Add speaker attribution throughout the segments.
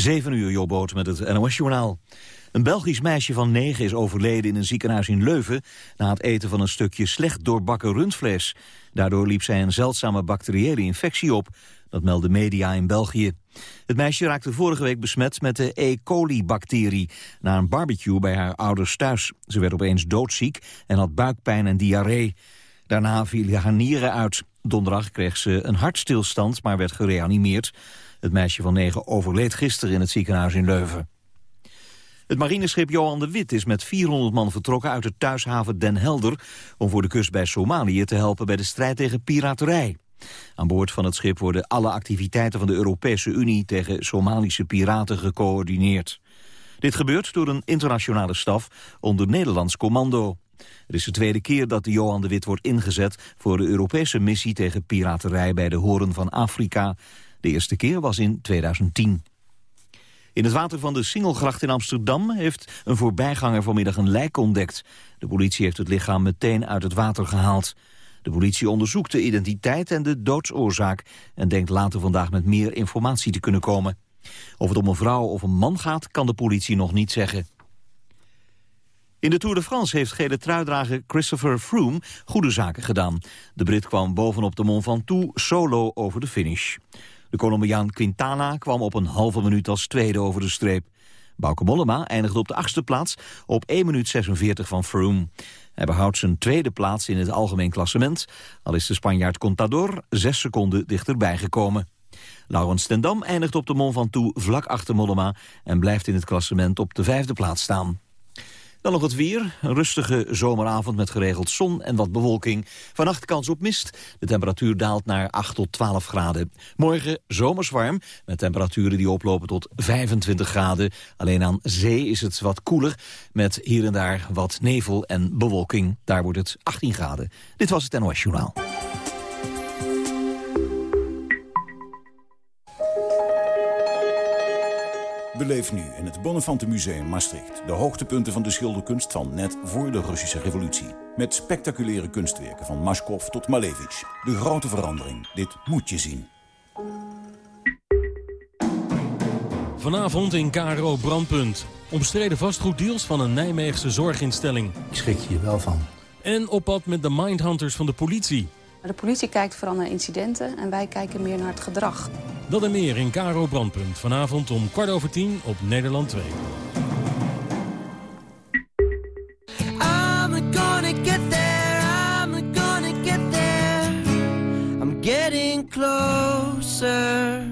Speaker 1: 7 uur, Jobboot met het NOS-journaal. Een Belgisch meisje van 9 is overleden in een ziekenhuis in Leuven... na het eten van een stukje slecht doorbakken rundvlees. Daardoor liep zij een zeldzame bacteriële infectie op. Dat meldde media in België. Het meisje raakte vorige week besmet met de E. coli-bacterie... na een barbecue bij haar ouders thuis. Ze werd opeens doodziek en had buikpijn en diarree. Daarna vielen haar nieren uit. Donderdag kreeg ze een hartstilstand, maar werd gereanimeerd. Het meisje van negen overleed gisteren in het ziekenhuis in Leuven. Het marineschip Johan de Wit is met 400 man vertrokken uit de thuishaven Den Helder... om voor de kust bij Somalië te helpen bij de strijd tegen piraterij. Aan boord van het schip worden alle activiteiten van de Europese Unie... tegen Somalische piraten gecoördineerd. Dit gebeurt door een internationale staf onder Nederlands commando. Het is de tweede keer dat de Johan de Wit wordt ingezet... voor de Europese missie tegen piraterij bij de Horen van Afrika... De eerste keer was in 2010. In het water van de Singelgracht in Amsterdam heeft een voorbijganger vanmiddag een lijk ontdekt. De politie heeft het lichaam meteen uit het water gehaald. De politie onderzoekt de identiteit en de doodsoorzaak... en denkt later vandaag met meer informatie te kunnen komen. Of het om een vrouw of een man gaat, kan de politie nog niet zeggen. In de Tour de France heeft gele truidrager Christopher Froome goede zaken gedaan. De Brit kwam bovenop de Mont Ventoux solo over de finish. De Colombiaan Quintana kwam op een halve minuut als tweede over de streep. Bauke Mollema eindigde op de achtste plaats op 1 minuut 46 van Froome. Hij behoudt zijn tweede plaats in het algemeen klassement... al is de Spanjaard Contador zes seconden dichterbij gekomen. Laurens Stendam eindigt op de Mont Ventoux vlak achter Mollema... en blijft in het klassement op de vijfde plaats staan. Dan nog het weer. Een rustige zomeravond met geregeld zon en wat bewolking. Vannacht kans op mist. De temperatuur daalt naar 8 tot 12 graden. Morgen zomers warm, met temperaturen die oplopen tot 25 graden. Alleen aan zee is het wat koeler, met hier en daar wat nevel en bewolking. Daar wordt het 18 graden. Dit was het NOS Journaal.
Speaker 2: Beleef nu in het Bonnefante Museum Maastricht... de hoogtepunten van de schilderkunst van net voor de Russische revolutie. Met spectaculaire kunstwerken van Mashkov tot Malevich. De grote verandering. Dit moet je zien.
Speaker 3: Vanavond in KRO Brandpunt. Omstreden vastgoeddeals van een Nijmeegse zorginstelling.
Speaker 4: Ik schrik je wel van.
Speaker 3: En op pad met de mindhunters van de politie.
Speaker 5: De politie kijkt vooral naar incidenten en wij kijken meer naar het gedrag.
Speaker 3: Dat en meer in Caro Brandpunt. Vanavond om kwart over tien op Nederland 2. I'm gonna get there, I'm gonna get there. I'm
Speaker 6: getting closer.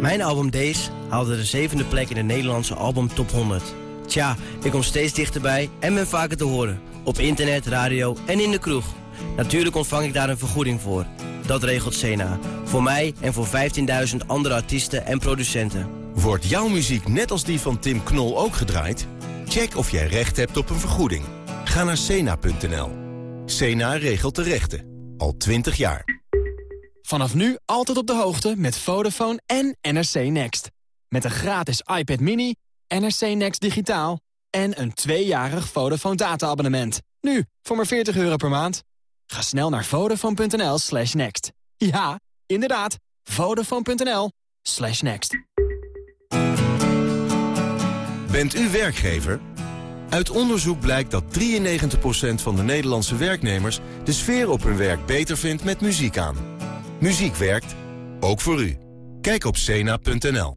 Speaker 6: Mijn album Days haalde de zevende plek in de Nederlandse album Top 100. Tja, ik kom steeds dichterbij en ben vaker te horen. Op internet, radio en in de kroeg. Natuurlijk ontvang ik daar een vergoeding voor. Dat regelt Sena. Voor mij en voor 15.000 andere artiesten en producenten.
Speaker 7: Wordt jouw muziek net als die van Tim Knol ook gedraaid? Check of jij recht hebt op een vergoeding. Ga naar Sena.nl. Sena regelt de rechten. Al 20 jaar.
Speaker 8: Vanaf nu altijd op de hoogte met Vodafone en NRC Next. Met een gratis iPad mini, NRC Next digitaal... en een tweejarig Vodafone data-abonnement. Nu, voor maar 40 euro per maand. Ga snel naar vodafone.nl slash next. Ja, inderdaad, vodafone.nl slash next.
Speaker 7: Bent u werkgever? Uit onderzoek blijkt dat 93% van de Nederlandse werknemers... de sfeer op hun werk beter vindt met muziek aan. Muziek werkt, ook voor u. Kijk op cena.nl.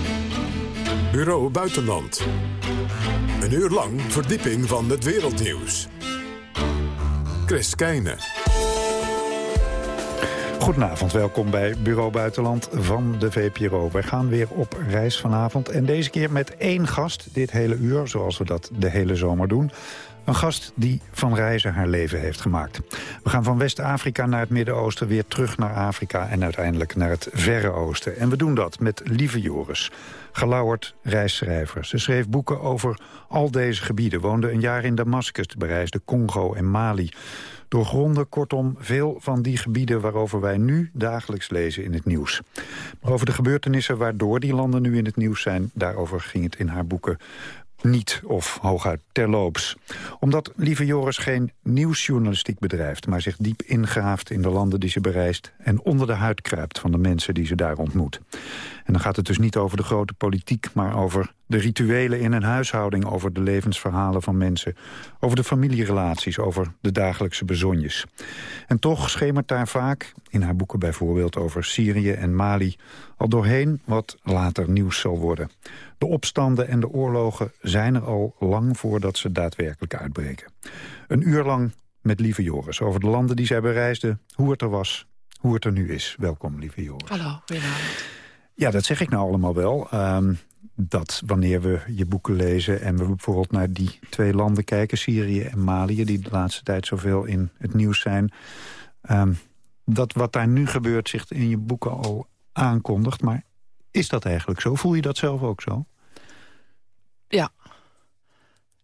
Speaker 9: Bureau Buitenland. Een uur lang verdieping van het wereldnieuws. Chris Keijne.
Speaker 10: Goedenavond, welkom bij Bureau Buitenland van de VPRO. Wij gaan weer op reis vanavond en deze keer met één gast dit hele uur... zoals we dat de hele zomer doen. Een gast die van reizen haar leven heeft gemaakt. We gaan van West-Afrika naar het Midden-Oosten, weer terug naar Afrika... en uiteindelijk naar het Verre Oosten. En we doen dat met Lieve Joris, gelauwerd reisschrijver. Ze schreef boeken over al deze gebieden. Woonde een jaar in Damascus, bereisde Congo en Mali. Doorgronden kortom veel van die gebieden waarover wij nu dagelijks lezen in het nieuws. Maar over de gebeurtenissen waardoor die landen nu in het nieuws zijn... daarover ging het in haar boeken niet of hooguit terloops. Omdat Lieve Joris geen nieuwsjournalistiek bedrijft... maar zich diep ingraaft in de landen die ze bereist... en onder de huid kruipt van de mensen die ze daar ontmoet. En dan gaat het dus niet over de grote politiek... maar over de rituelen in een huishouding... over de levensverhalen van mensen... over de familierelaties, over de dagelijkse bezonjes. En toch schemert daar vaak, in haar boeken bijvoorbeeld... over Syrië en Mali, al doorheen wat later nieuws zal worden. De opstanden en de oorlogen zijn er al lang voordat ze daadwerkelijk uitbreken. Een uur lang met lieve Joris over de landen die zij bereisde... hoe het er was, hoe het er nu is. Welkom, lieve Joris.
Speaker 4: Hallo, goedenavond.
Speaker 10: Ja, dat zeg ik nou allemaal wel. Um, dat wanneer we je boeken lezen en we bijvoorbeeld naar die twee landen kijken... Syrië en Mali, die de laatste tijd zoveel in het nieuws zijn... Um, dat wat daar nu gebeurt zich in je boeken al aankondigt. Maar is dat eigenlijk zo? Voel je dat zelf ook zo?
Speaker 4: Ja.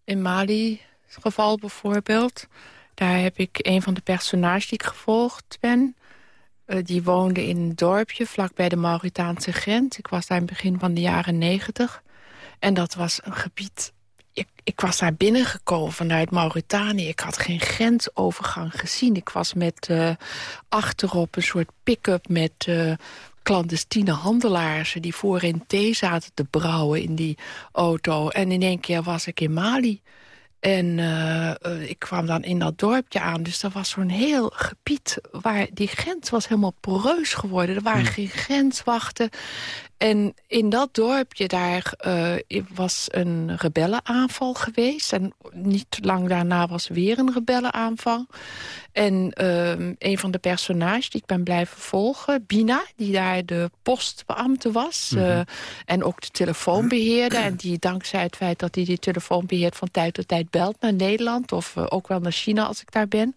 Speaker 4: In Mali geval bijvoorbeeld... daar heb ik een van de personages die ik gevolgd ben... Uh, die woonde in een dorpje vlakbij de Mauritaanse grens. Ik was daar in het begin van de jaren negentig. En dat was een gebied... Ik, ik, was daar binnengekomen vanuit Mauritanië. Ik had geen grensovergang gezien. Ik was met uh, achterop een soort pick-up met uh, clandestine handelaars... die voorin thee zaten te brouwen in die auto. En in één keer was ik in Mali... En uh, uh, ik kwam dan in dat dorpje aan. Dus dat was zo'n heel gebied waar die grens was helemaal poreus geworden. Er waren hmm. geen grenswachten. En in dat dorpje daar uh, was een rebellenaanval geweest. En niet lang daarna was weer een rebellenaanval. En uh, een van de personages die ik ben blijven volgen, Bina... die daar de postbeambte was mm -hmm. uh, en ook de telefoon beheerde... en die dankzij het feit dat hij die telefoon beheert... van tijd tot tijd belt naar Nederland... of uh, ook wel naar China als ik daar ben...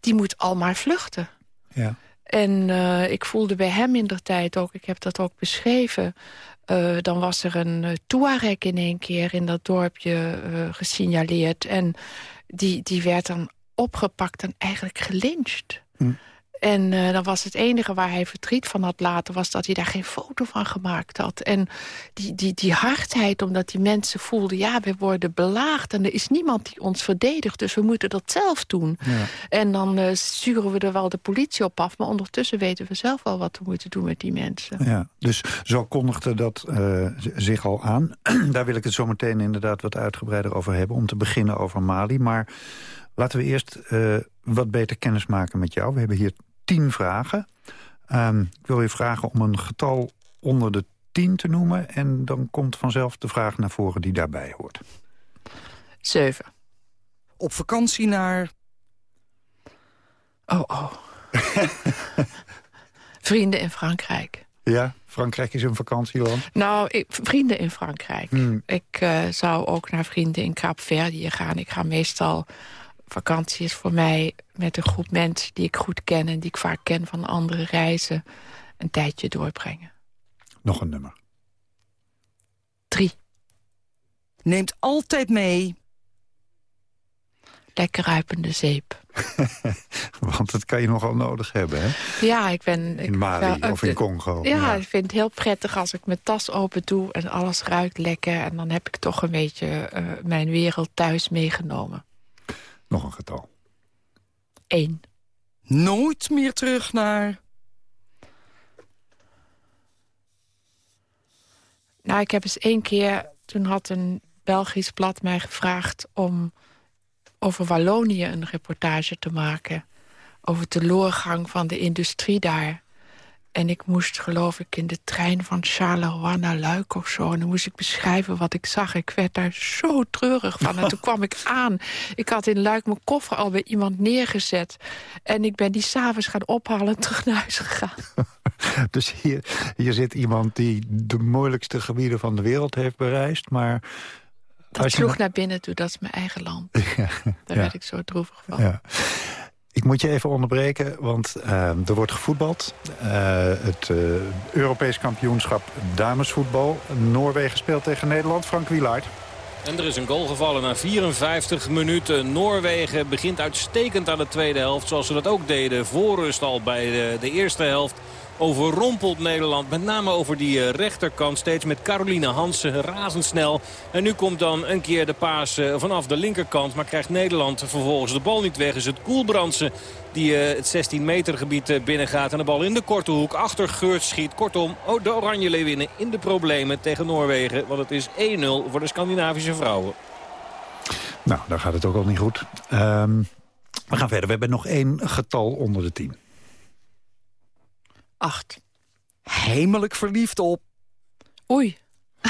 Speaker 4: die moet al maar vluchten.
Speaker 10: Ja.
Speaker 4: En uh, ik voelde bij hem in de tijd ook, ik heb dat ook beschreven... Uh, dan was er een uh, Tuareg in één keer in dat dorpje gesignaleerd. En die, die werd dan opgepakt en eigenlijk gelyncht. Hm. En uh, dan was het enige waar hij verdriet van had laten... was dat hij daar geen foto van gemaakt had. En die, die, die hardheid, omdat die mensen voelden... ja, we worden belaagd en er is niemand die ons verdedigt... dus we moeten dat zelf doen. Ja. En dan uh, sturen we er wel de politie op af... maar ondertussen weten we zelf wel wat we moeten doen met die mensen.
Speaker 10: Ja, dus zo kondigde dat uh, zich al aan. daar wil ik het zo meteen inderdaad wat uitgebreider over hebben... om te beginnen over Mali, maar... Laten we eerst uh, wat beter kennis maken met jou. We hebben hier tien vragen. Um, ik wil je vragen om een getal onder de tien te noemen... en dan komt vanzelf de vraag naar voren die daarbij hoort.
Speaker 4: Zeven.
Speaker 11: Op vakantie naar...
Speaker 4: Oh, oh. Vrienden in Frankrijk.
Speaker 10: Ja, Frankrijk is een vakantieland.
Speaker 4: Nou, ik, vrienden in Frankrijk. Mm. Ik uh, zou ook naar vrienden in Kaapverdië gaan. Ik ga meestal vakantie is voor mij met een groep mensen die ik goed ken... en die ik vaak ken van andere reizen, een tijdje doorbrengen.
Speaker 10: Nog een nummer.
Speaker 4: Drie.
Speaker 11: Neemt altijd mee...
Speaker 4: Lekker ruipende zeep.
Speaker 10: Want dat kan je nogal nodig hebben, hè?
Speaker 4: Ja, ik ben...
Speaker 10: In Mali
Speaker 4: wel,
Speaker 10: of in Congo.
Speaker 4: Ja, ja, ik vind het heel prettig als ik mijn tas open doe... en alles ruikt lekker. En dan heb ik toch een beetje uh, mijn wereld thuis meegenomen.
Speaker 10: Nog een getal.
Speaker 4: Eén.
Speaker 11: Nooit meer terug naar...
Speaker 4: Nou, ik heb eens één keer... Toen had een Belgisch blad mij gevraagd om over Wallonië een reportage te maken. Over de loorgang van de industrie daar. En ik moest, geloof ik, in de trein van Charleroi naar Luik of zo. En dan moest ik beschrijven wat ik zag. Ik werd daar zo treurig van. En toen kwam ik aan. Ik had in Luik mijn koffer al bij iemand neergezet. En ik ben die s'avonds gaan ophalen en terug naar huis gegaan.
Speaker 10: dus hier, hier zit iemand die de moeilijkste gebieden van de wereld heeft bereisd... maar
Speaker 4: Dat
Speaker 10: Als je
Speaker 4: sloeg
Speaker 10: na-
Speaker 4: naar binnen toe, dat is mijn eigen land.
Speaker 10: Ja,
Speaker 4: Daar
Speaker 10: ja.
Speaker 4: werd ik zo droevig van.
Speaker 10: Ja. Ik moet je even onderbreken, want eh, er wordt gevoetbald. Eh, het eh, Europees kampioenschap damesvoetbal. Noorwegen speelt tegen Nederland. Frank Wielaert.
Speaker 12: En er is een goal gevallen na 54 minuten. Noorwegen begint uitstekend aan de tweede helft. Zoals ze dat ook deden voor rust al bij de, de eerste helft. Overrompelt Nederland. Met name over die eh, rechterkant. Steeds met Caroline Hansen razendsnel. En nu komt dan een keer de paas eh, vanaf de linkerkant. Maar krijgt Nederland vervolgens de bal niet weg. Is het Koelbrandsen die eh, het 16 meter gebied binnengaat. En de bal in de korte hoek achter Geurt schiet. Kortom, oh, de Oranje Leeuwinnen in de problemen tegen Noorwegen. Want het is 1-0 voor de Scandinavische vrouwen.
Speaker 10: Nou, daar gaat het ook al niet goed. Ehm, we gaan verder. We hebben nog één getal onder de tien.
Speaker 4: Acht.
Speaker 11: Hemelijk verliefd op.
Speaker 4: Oei.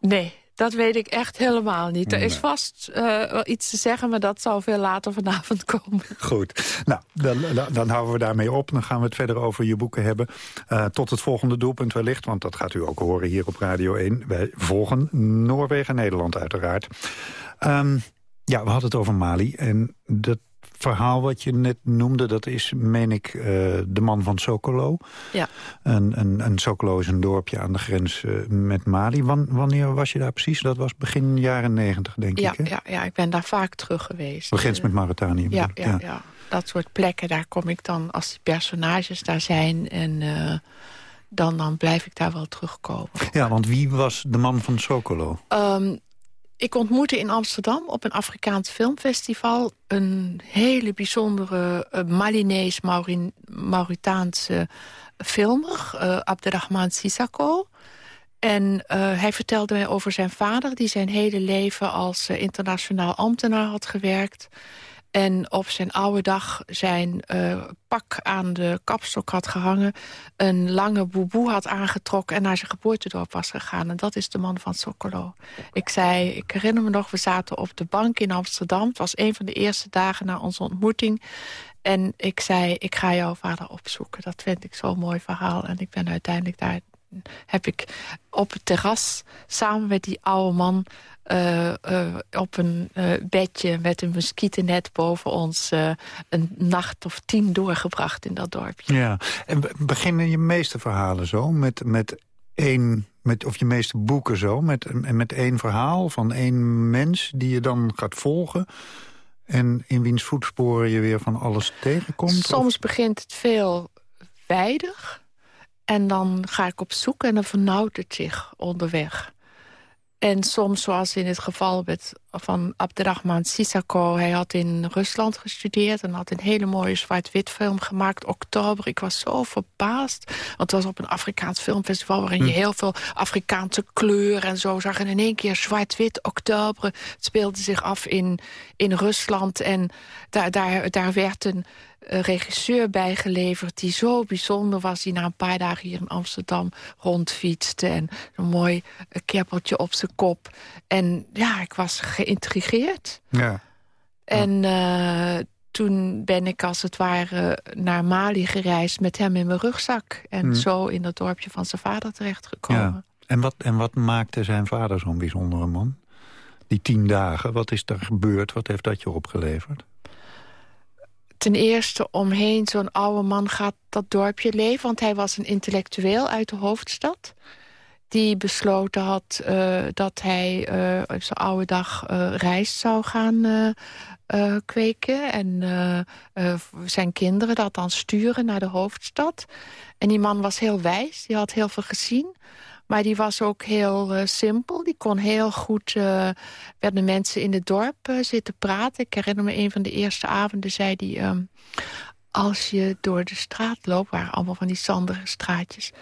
Speaker 4: nee, dat weet ik echt helemaal niet. Er is vast eh, wel iets te zeggen, maar dat zal veel later vanavond komen.
Speaker 10: Goed. Nou, dan, dan, dan houden we daarmee op. Dan gaan we het verder over je boeken hebben. Eh, tot het volgende doelpunt wellicht. Want dat gaat u ook horen hier op Radio 1. Wij volgen Noorwegen en Nederland uiteraard. Ehm, ja, we hadden het over Mali. En dat verhaal wat je net noemde... dat is, meen ik, eh, de man van Sokolo.
Speaker 4: Ja.
Speaker 10: En, en, en Sokolo is een dorpje aan de grens eh, met Mali. Wan- wanneer was je daar precies? Dat was begin jaren negentig, denk
Speaker 4: Ja,
Speaker 10: ik. Hè?
Speaker 4: ja, ja, ik ben daar vaak terug geweest.
Speaker 10: De grens met Mauritanië.
Speaker 4: Ja, ja, ja. dat soort plekken, daar kom ik dan als die personages daar zijn. En eh, dan, dan blijf ik daar wel terugkomen.
Speaker 10: Ja, want wie was de man van Sokolo?
Speaker 4: Ehm, ik ontmoette in Amsterdam op een Afrikaans filmfestival... een hele bijzondere uh, Malinees, Mauri Mauritaanse filmer, uh, Abderrahman Sissako. En uh, hij vertelde mij over zijn vader... die zijn hele leven als internationaal ambtenaar had gewerkt... En op zijn oude dag zijn uh, pak aan de kapstok had gehangen... een lange boeboe had aangetrokken en naar zijn geboortedorp was gegaan. En dat is de man van Sokolo. Ik zei, ik herinner me nog, we zaten op de bank in Amsterdam. Het was een van de eerste dagen na onze ontmoeting. En ik zei, ik ga jouw vader opzoeken. Dat vind ik zo'n mooi verhaal. En ik ben uiteindelijk daar... heb ik op het terras samen met die oude man... Uh, uh, op een uh, bedje met een muskietennet boven ons... een nacht of tien doorgebracht in dat dorpje.
Speaker 10: Ja, en beginnen je meeste verhalen zo? Met, met één, met, of je meeste boeken zo? Met, met één verhaal van één mens die je dan gaat volgen... en in wiens voetsporen je weer van alles tegenkomt?
Speaker 4: Soms
Speaker 10: of?
Speaker 4: begint het veel weidig... en dan ga ik op zoek en dan vernauwt het zich onderweg... En soms, zoals in het geval met, van Abderrahman Sissako... hij had in Rusland gestudeerd en had een hele mooie zwart-wit film gemaakt. Oktober, ik was zo verbaasd. Want het was op een Afrikaans filmfestival... waarin je heel veel Afrikaanse kleur en zo zag. En in één keer zwart-wit, Oktober. Het speelde zich af in, in Rusland. En daar, daar, daar werd een regisseur bijgeleverd die zo bijzonder was... die na een paar dagen hier in Amsterdam rondfietste... en een mooi uh, keppeltje op zijn kop. En ja, ik was geïntrigeerd.
Speaker 10: Ja.
Speaker 4: En uh, toen ben ik als het ware naar Mali gereisd met hem in mijn rugzak. En
Speaker 10: Hmm.
Speaker 4: zo in dat dorpje van zijn vader terechtgekomen.
Speaker 10: Ja. En, wat, en wat maakte zijn vader zo'n bijzondere man? Die tien dagen, wat is er gebeurd? Wat heeft dat je opgeleverd?
Speaker 4: Ten eerste omheen zo'n oude man gaat dat dorpje leven. Want hij was een intellectueel uit de hoofdstad. Die besloten had uh, dat hij uh, op zijn oude dag uh, rijst zou gaan kweken. En zijn kinderen dat dan sturen naar de hoofdstad. En die man was heel wijs, die had heel veel gezien. Maar die was ook heel uh, simpel. Die kon heel goed... Uh, werden mensen in het dorp uh, zitten praten. Ik herinner me een van de eerste avonden zei hij... Um, als je door de straat loopt, waren allemaal van die zandige straatjes...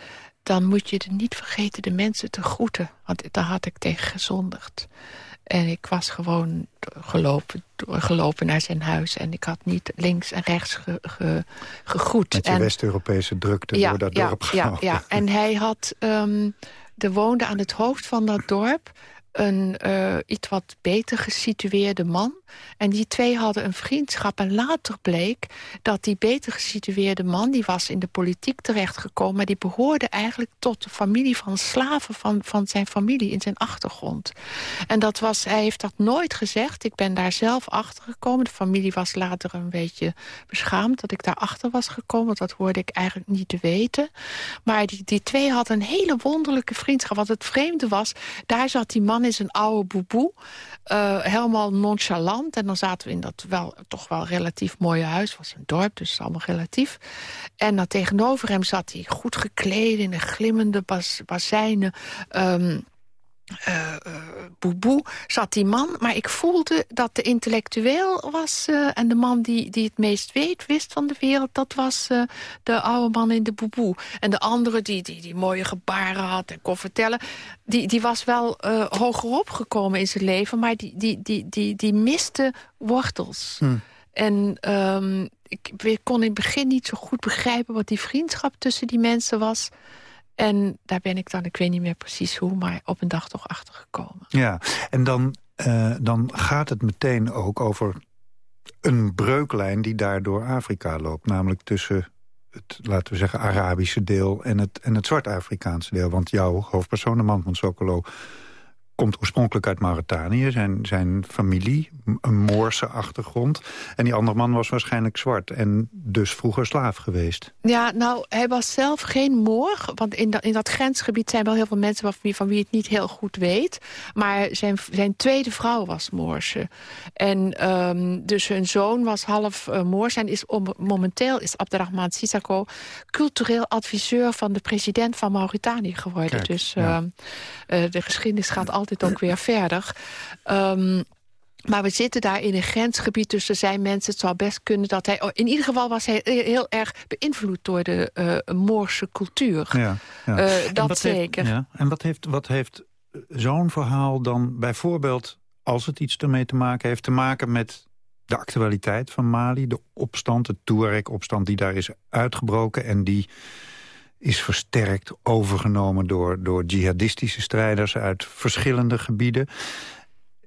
Speaker 4: dan moet je niet vergeten de mensen te groeten. Want daar had ik tegen gezondigd. En ik was gewoon gelopen, gelopen naar zijn huis. En ik had niet links en rechts ge, ge, gegroet.
Speaker 10: Met je West-Europese drukte
Speaker 4: ja,
Speaker 10: door dat
Speaker 4: ja,
Speaker 10: dorp
Speaker 4: ja, ja, en hij had... Um, er woonde aan het hoofd van dat dorp een uh, iets wat beter gesitueerde man. En die twee hadden een vriendschap. En later bleek dat die beter gesitueerde man... die was in de politiek terechtgekomen... maar die behoorde eigenlijk tot de familie van slaven van, van zijn familie... in zijn achtergrond. En dat was, hij heeft dat nooit gezegd. Ik ben daar zelf achter gekomen. De familie was later een beetje beschaamd dat ik daar achter was gekomen. Want dat hoorde ik eigenlijk niet te weten. Maar die, die twee hadden een hele wonderlijke vriendschap. Wat het vreemde was, daar zat die man in zijn oude boeboe. Uh, helemaal nonchalant. En dan zaten we in dat wel, toch wel relatief mooie huis. Het was een dorp, dus allemaal relatief. En dan tegenover hem zat hij goed gekleed in een glimmende bas, bazijnen. Um, uh, boeboe zat die man. Maar ik voelde dat de intellectueel was... Uh, en de man die, die het meest weet, wist van de wereld... dat was de oude man in de boeboe. En de andere die, die, die mooie gebaren had en kon vertellen... die, die was wel hogerop gekomen in zijn leven... maar die, die, die, die, die miste wortels. Hm. En um, ik, ik kon in het begin niet zo goed begrijpen... wat die vriendschap tussen die mensen was... En daar ben ik dan, ik weet niet meer precies hoe... maar op een dag toch achter gekomen.
Speaker 10: Ja, en dan, uh, dan gaat het meteen ook over een breuklijn... die daar door Afrika loopt. Namelijk tussen het, laten we zeggen, Arabische deel... en het, en het Zwart-Afrikaanse deel. Want jouw hoofdpersoon, de man van Sokolo komt oorspronkelijk uit Mauritanië. Zijn, zijn familie, een Moorse achtergrond. En die andere man was waarschijnlijk zwart. En dus vroeger slaaf geweest.
Speaker 4: Ja, nou, hij was zelf geen Moor. Want in, dat in dat grensgebied zijn wel heel veel mensen... Van wie, van wie het niet heel goed weet. Maar zijn, zijn tweede vrouw was Moorse. En um, dus hun zoon was half uh, Moors. En is om, momenteel is Abderrahman Sissako... cultureel adviseur van de president van Mauritanië geworden. Kijk, dus ja. uh, uh, de geschiedenis gaat altijd altijd ook weer verder. Um, maar we zitten daar in een grensgebied, dus er zijn mensen... het zou best kunnen dat hij... Oh, in ieder geval was hij heel erg beïnvloed door de uh, Moorse cultuur. Ja, ja. Uh, dat zeker.
Speaker 10: Heeft, ja. En wat heeft, wat heeft zo'n verhaal dan bijvoorbeeld... als het iets ermee te maken heeft, te maken met de actualiteit van Mali... de opstand, de Tuareg-opstand die daar is uitgebroken... en die is versterkt, overgenomen door, door jihadistische strijders uit verschillende gebieden.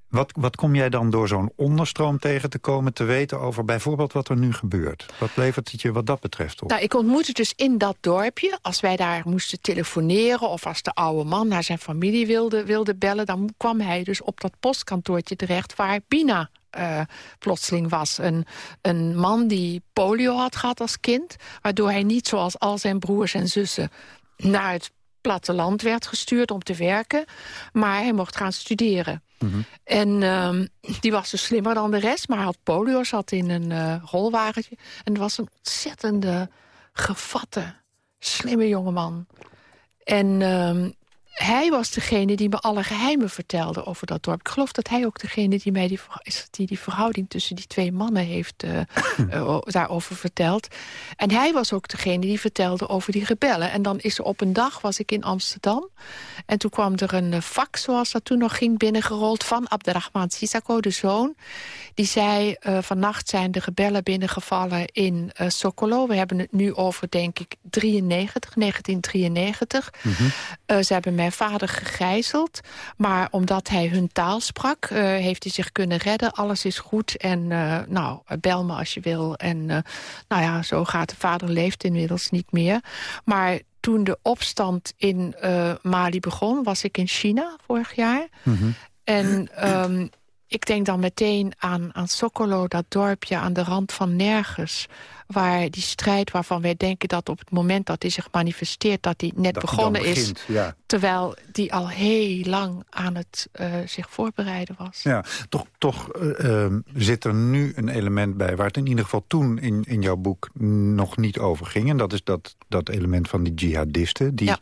Speaker 10: Wat, wat kom jij dan door zo'n onderstroom tegen te komen te weten over bijvoorbeeld wat er nu gebeurt? Wat levert het je wat dat betreft op?
Speaker 4: Nou, ik ontmoette dus in dat dorpje, als wij daar moesten telefoneren... of als de oude man naar zijn familie wilde, wilde bellen... dan kwam hij dus op dat postkantoortje terecht waar Bina uh, plotseling was. Een, een man die polio had gehad als kind... waardoor hij niet zoals al zijn broers en zussen naar het platteland werd gestuurd om te werken. Maar hij mocht gaan studeren. Mm -hmm. En uh, die was dus slimmer dan de rest, maar hij had polio, zat in een uh, rolwagentje. En was een ontzettende, gevatte, slimme jongeman. En uh, hij was degene die me alle geheimen vertelde over dat dorp. Ik geloof dat hij ook degene die mij die, die, die verhouding tussen die twee mannen heeft uh, uh, daarover verteld. En hij was ook degene die vertelde over die rebellen. En dan is er op een dag, was ik in Amsterdam. En toen kwam er een fax, zoals dat toen nog ging, binnengerold van Abderrahman Sissako, de zoon. Die zei, uh, vannacht zijn de rebellen binnengevallen in Sokolo. We hebben het nu over, denk ik, 93, 1993. Mm -hmm. uh, ze hebben vader gegijzeld. Maar omdat hij hun taal sprak, heeft hij zich kunnen redden. Alles is goed en nou, bel me als je wil. En nou ja, zo gaat de vader leeft inmiddels niet meer. Maar toen de opstand in Mali begon, was ik in China vorig jaar. Mm -hmm. En... Um, ik denk dan meteen aan, aan Sokolo, dat dorpje aan de rand van nergens. Waar die strijd waarvan wij denken dat op het moment dat hij zich manifesteert... dat die net dat begonnen begint, is. Ja. Terwijl die al heel lang aan het uh, zich voorbereiden was.
Speaker 10: Ja, toch, toch uh, uh, zit er nu een element bij... waar het in ieder geval toen in, in jouw boek nog niet over ging. En dat is dat, dat element van die jihadisten... die ja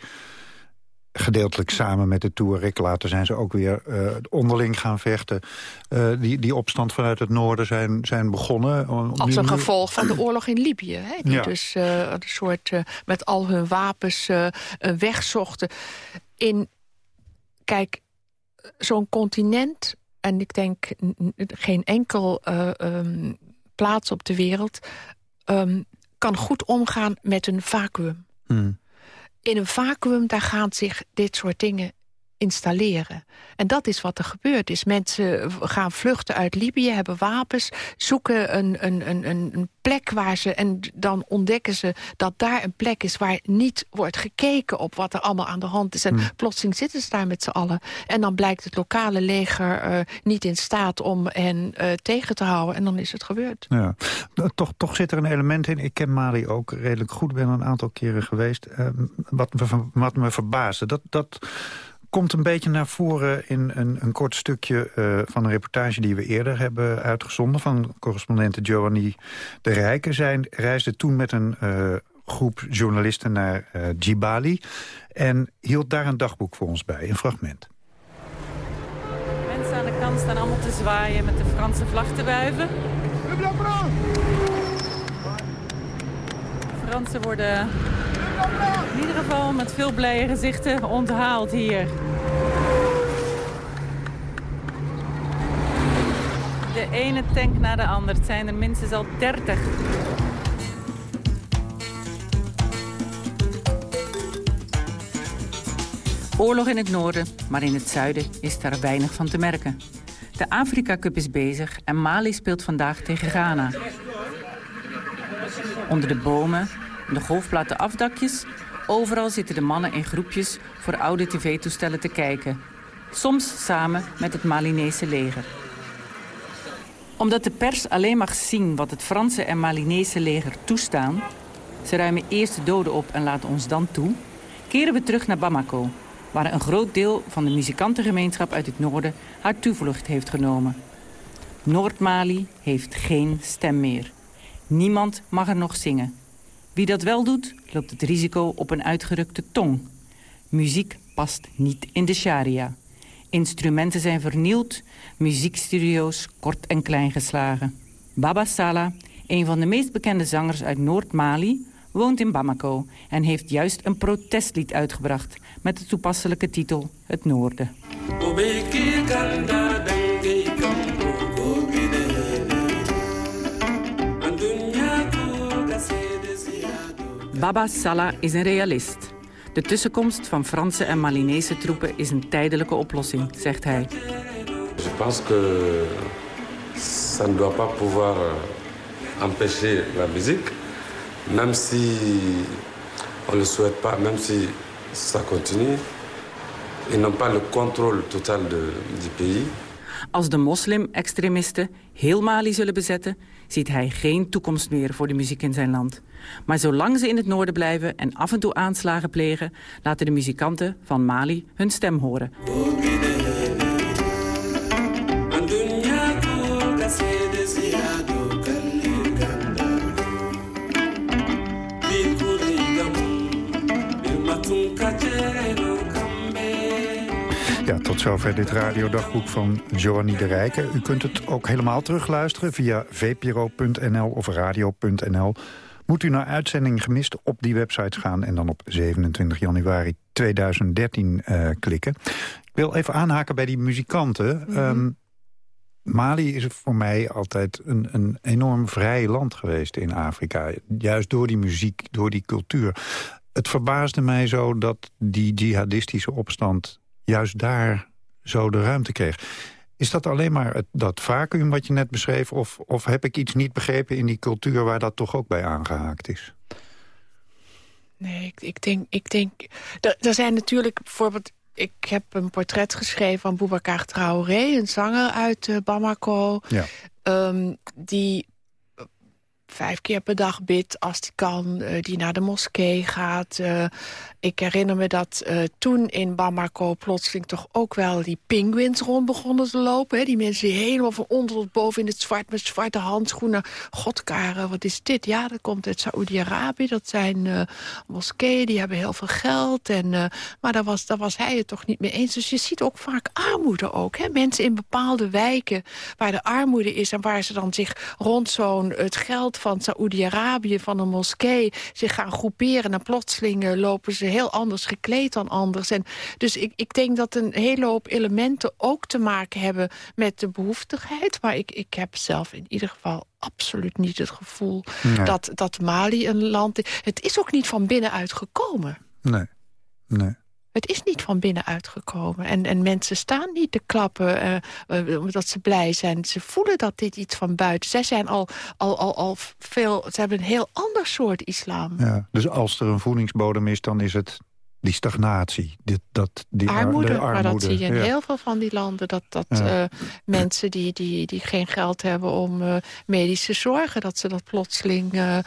Speaker 10: gedeeltelijk samen met de Touareg. Later zijn ze ook weer uh, onderling gaan vechten. Uh, die, die opstand vanuit het noorden zijn, zijn begonnen.
Speaker 4: Als een gevolg van de oorlog in Libië. Hè, die ja. dus uh, een soort met al hun wapens wegzochten. In, kijk, zo'n continent... en ik denk geen enkel um, plaats op de wereld... Um, kan goed omgaan met een vacuüm. Hmm in een vacuüm, daar gaan zich dit soort dingen installeren. En dat is wat er gebeurd is. Mensen gaan vluchten uit Libië, hebben wapens... zoeken een, een, een, een plek waar ze... en dan ontdekken ze dat daar een plek is... waar niet wordt gekeken op wat er allemaal aan de hand is. En hmm. plotseling zitten ze daar met z'n allen. En dan blijkt het lokale leger uh, niet in staat om hen uh, tegen te houden. En dan is het gebeurd.
Speaker 10: Ja. Toch, toch zit er een element in. Ik ken Mali ook redelijk goed. ben een aantal keren geweest. Uh, wat, me, wat me verbaasde. Dat... dat komt een beetje naar voren in een, een kort stukje uh, van een reportage die we eerder hebben uitgezonden... van correspondente Giovanni de Rijken. Zij reisde toen met een uh, groep journalisten naar uh, Djibali... en hield daar een dagboek voor ons bij, een fragment.
Speaker 13: Mensen aan de kant staan allemaal te zwaaien met de Franse vlag te wuiven. De Fransen worden in ieder geval met veel blije gezichten onthaald hier. De ene tank na de ander. Het zijn er minstens al 30. Oorlog in het noorden, maar in het zuiden is daar weinig van te merken. De Afrika Cup is bezig en Mali speelt vandaag tegen Ghana. Onder de bomen de golfplaten afdakjes. Overal zitten de mannen in groepjes voor oude tv-toestellen te kijken. Soms samen met het Malinese leger. Omdat de pers alleen mag zien wat het Franse en Malinese leger toestaan... ze ruimen eerst de doden op en laten ons dan toe... keren we terug naar Bamako... waar een groot deel van de muzikantengemeenschap uit het noorden... haar toevlucht heeft genomen. Noord-Mali heeft geen stem meer. Niemand mag er nog zingen. Wie dat wel doet, loopt het risico op een uitgerukte tong. Muziek past niet in de sharia. Instrumenten zijn vernield, muziekstudio's kort en klein geslagen. Baba Sala, een van de meest bekende zangers uit Noord-Mali... woont in Bamako en heeft juist een protestlied uitgebracht... met de toepasselijke titel Het Noorden. Baba Salah is een realist. De tussenkomst van Franse en Malinese troepen is een tijdelijke oplossing, zegt hij.
Speaker 14: Je pense que ça ne doit pas pouvoir empêcher la musique, même si on le souhaite pas, même si ça continue. Ils n'ont pas le contrôle total de, du pays.
Speaker 13: Als de moslim-extremisten heel Mali zullen bezetten... ziet hij geen toekomst meer voor de muziek in zijn land. Maar zolang ze in het noorden blijven en af en toe aanslagen plegen... laten de muzikanten van Mali hun stem horen.
Speaker 10: Zover dit radiodagboek van Joanny de Rijken. U kunt het ook helemaal terugluisteren via vpro.nl of radio.nl. Moet u naar uitzending gemist op die website gaan... en dan op 27 januari 2013 uh, eh, klikken. Ik wil even aanhaken bij die muzikanten. Mhm. Ehm, Mali is voor mij altijd een, een enorm vrij land geweest in Afrika. Juist door die muziek, door die cultuur. Het verbaasde mij zo dat die jihadistische opstand juist daar zo de ruimte kreeg. Is dat alleen maar het, dat vacuüm wat je net beschreef... Of, of heb ik iets niet begrepen in die cultuur waar dat toch ook bij aangehaakt is?
Speaker 4: Nee, ik, ik denk... Ik denk er, zijn natuurlijk bijvoorbeeld... Ik heb een portret geschreven van Boubacar Traoré, een zanger uit uh, Bamako. Ja. Um, die vijf keer per dag bidt als die kan, uh, die naar de moskee gaat. Uh, ik herinner me dat uh, toen in Bamako plotseling toch ook wel die pinguïns rond begonnen te lopen. Hè? Die mensen die helemaal van onder tot boven in het zwart met zwarte handschoenen. Godkaren, wat is dit? Ja, dat komt uit Saoedi-Arabië. Dat zijn moskeeën, die hebben heel veel geld. En, maar daar was, daar was hij het toch niet mee eens. Dus je ziet ook vaak armoede ook. Hè? Mensen in bepaalde wijken waar de armoede is... en waar ze dan zich rond zo'n het geld van Saoedi-Arabië, van een moskee... zich gaan groeperen en plotseling lopen ze heel anders gekleed dan anders. En dus ik, ik denk dat een hele hoop elementen ook te maken hebben met de behoeftigheid. Maar ik, ik heb zelf in ieder geval absoluut niet het gevoel dat, dat Mali een land is. Het is ook niet van binnenuit gekomen.
Speaker 10: Nee, nee.
Speaker 4: Het is niet van binnenuit gekomen. En, en mensen staan niet te klappen uh, uh, omdat ze blij zijn. Ze voelen dat dit iets van buiten. Zij zijn al, al, al, al veel... Ze hebben een heel ander soort islam.
Speaker 10: Ja, dus als er een voedingsbodem is, dan is het die stagnatie. Dit, dat, die
Speaker 4: armoede,
Speaker 10: ar,
Speaker 4: maar dat zie je in
Speaker 10: ja.
Speaker 4: heel veel van die landen. Dat, dat
Speaker 10: Ja.
Speaker 4: uh, mensen die, die, die geen geld hebben om uh, medische zorgen... dat ze dat plotseling uh,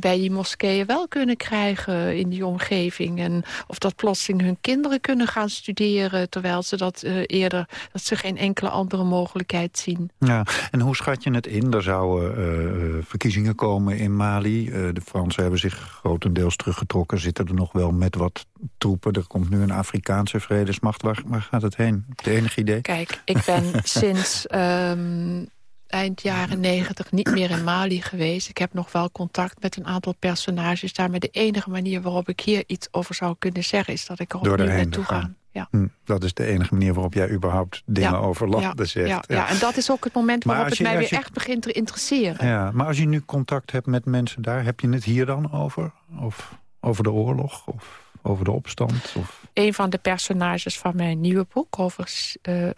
Speaker 4: bij die moskeeën wel kunnen krijgen in die omgeving. En of dat plotseling hun kinderen kunnen gaan studeren... terwijl ze dat eerder, dat ze geen enkele andere mogelijkheid zien.
Speaker 10: Ja, en hoe schat je het in? Er zouden verkiezingen komen in Mali. De Fransen hebben zich grotendeels teruggetrokken. Zitten er nog wel met wat troepen. Er komt nu een Afrikaanse vredesmacht. Waar, waar gaat het heen? Het enige idee?
Speaker 4: Kijk, ik ben sinds um, eind jaren negentig niet meer in Mali geweest. Ik heb nog wel contact met een aantal personages daar. Maar de enige manier waarop ik hier iets over zou kunnen zeggen... is dat ik er opnieuw naartoe ga. Ja.
Speaker 10: Hm, dat is de enige manier waarop jij überhaupt dingen
Speaker 4: ja,
Speaker 10: over landen
Speaker 4: ja,
Speaker 10: zegt.
Speaker 4: Ja, ja. ja, en dat is ook het moment waarop het
Speaker 10: je,
Speaker 4: mij weer
Speaker 10: je,
Speaker 4: echt begint te interesseren.
Speaker 10: Ja, maar als je nu contact hebt met mensen daar... heb je het hier dan over? Of over de oorlog? Of over de opstand? Of...
Speaker 4: Een van de personages van mijn nieuwe boek over uh, uh,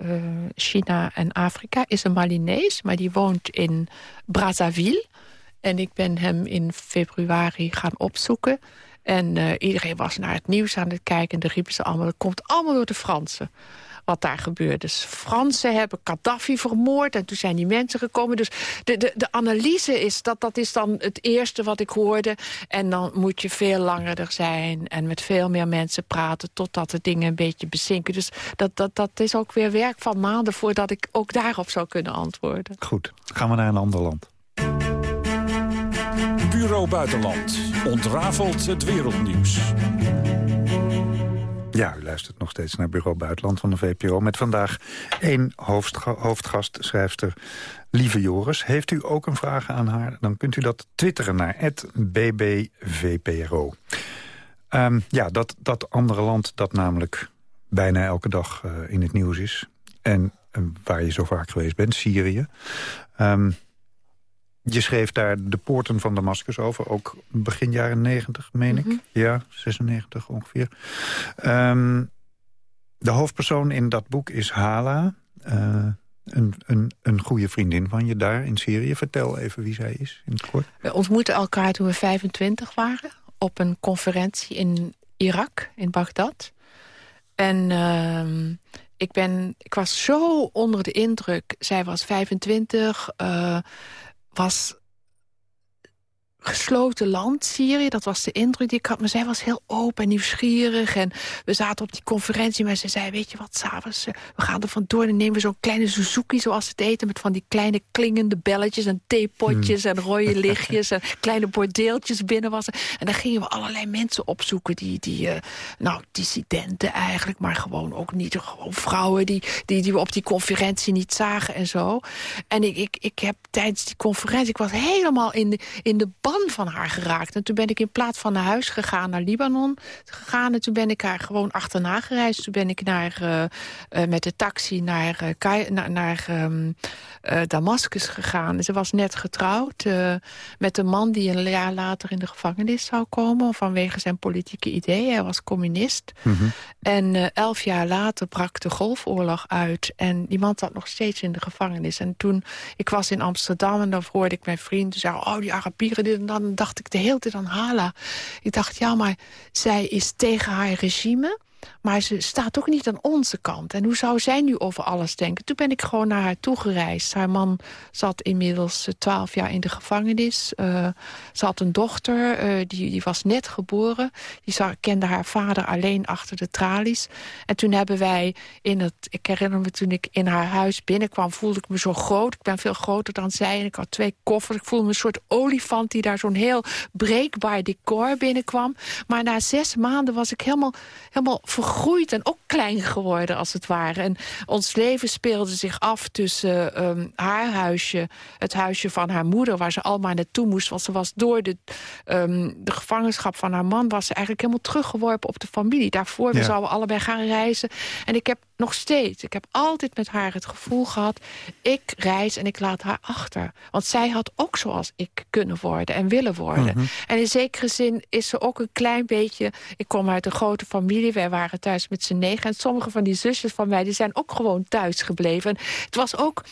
Speaker 4: China en Afrika is een Malinees, maar die woont in Brazzaville. En ik ben hem in februari gaan opzoeken. En uh, iedereen was naar het nieuws aan het kijken. En de riepen ze allemaal, dat komt allemaal door de Fransen wat daar gebeurt. Dus Fransen hebben Gaddafi vermoord en toen zijn die mensen gekomen. Dus de, de, de analyse is, dat, dat is dan het eerste wat ik hoorde. En dan moet je veel langer er zijn en met veel meer mensen praten... totdat de dingen een beetje bezinken. Dus dat, dat, dat is ook weer werk van maanden voordat ik ook daarop zou kunnen antwoorden.
Speaker 10: Goed, gaan we naar een ander land.
Speaker 9: Bureau Buitenland ontrafelt het wereldnieuws.
Speaker 10: Ja, u luistert nog steeds naar Bureau Buitenland van de VPRO... met vandaag één hoofdgast, schrijfster Lieve Joris. Heeft u ook een vraag aan haar, dan kunt u dat twitteren naar @bbvpro. Um, ja, dat, dat andere land dat namelijk bijna elke dag uh, in het nieuws is... en uh, waar je zo vaak geweest bent, Syrië... Um, je schreef daar de poorten van Damascus over, ook begin jaren 90, meen ik. Mm -hmm. Ja, 96 ongeveer. Um, de hoofdpersoon in dat boek is Hala, uh, een, een, een goede vriendin van je daar in Syrië. Vertel even wie zij is in het kort.
Speaker 4: We ontmoetten elkaar toen we 25 waren op een conferentie in Irak, in Bagdad. En uh, ik, ben, ik was zo onder de indruk. Zij was 25, uh, was gesloten land, Syrië. Dat was de indruk die ik had. Maar zij was heel open en nieuwsgierig. En we zaten op die conferentie. Maar ze zei, weet je wat, s'avonds, we gaan er vandoor. Dan nemen we zo'n kleine Suzuki zoals het eten. Met van die kleine klingende belletjes en theepotjes. Mm. En rode lichtjes en kleine bordeeltjes binnen was. En dan gingen we allerlei mensen opzoeken. Die, die uh, nou, dissidenten eigenlijk. Maar gewoon ook niet, gewoon vrouwen die, die, die we op die conferentie niet zagen en zo. En ik, ik, ik heb tijdens die conferentie, ik was helemaal in de, in de van haar geraakt. En toen ben ik in plaats van naar huis gegaan naar Libanon gegaan. En toen ben ik haar gewoon achterna gereisd. Toen ben ik naar, uh, uh, met de taxi naar, uh, naar, naar um, Damascus gegaan. Ze was net getrouwd met een man die een jaar later in de gevangenis zou komen. Vanwege zijn politieke ideeën. Hij was communist. Mm -hmm. En elf jaar later brak de Golfoorlog uit. En die man zat nog steeds in de gevangenis. En toen, ik was in Amsterdam en dan hoorde ik mijn vrienden zeggen... oh, die Arabieren, dit en dan dacht ik de hele tijd aan Hala. Ik dacht, ja, maar zij is tegen haar regime... Maar ze staat ook niet aan onze kant. En hoe zou zij nu over alles denken? Toen ben ik gewoon naar haar toegereisd. Haar man zat inmiddels twaalf jaar in de gevangenis. Uh, ze had een dochter, uh, die, die was net geboren. Die zag, kende haar vader alleen achter de tralies. En toen hebben wij in het... Ik herinner me toen ik in haar huis binnenkwam... voelde ik me zo groot. Ik ben veel groter dan zij. En ik had twee koffers. Ik voelde me een soort olifant... die daar zo'n heel breekbaar decor binnenkwam. Maar na zes maanden was ik helemaal, helemaal vergroeid en ook klein geworden als het ware. En ons leven speelde zich af tussen um, haar huisje, het huisje van haar moeder... waar ze allemaal naartoe moest, want ze was door de, um, de gevangenschap van haar man... was ze eigenlijk helemaal teruggeworpen op de familie. Daarvoor, we ja. zouden allebei gaan reizen. En ik heb nog steeds. Ik heb altijd met haar het gevoel gehad... ik reis en ik laat haar achter. Want zij had ook zoals ik kunnen worden en willen worden.
Speaker 15: Mhm.
Speaker 4: En in zekere zin is ze ook een klein beetje... ik kom uit een grote familie, wij waren thuis met z'n negen... en sommige van die zusjes van mij die zijn ook gewoon thuis gebleven. En het was ook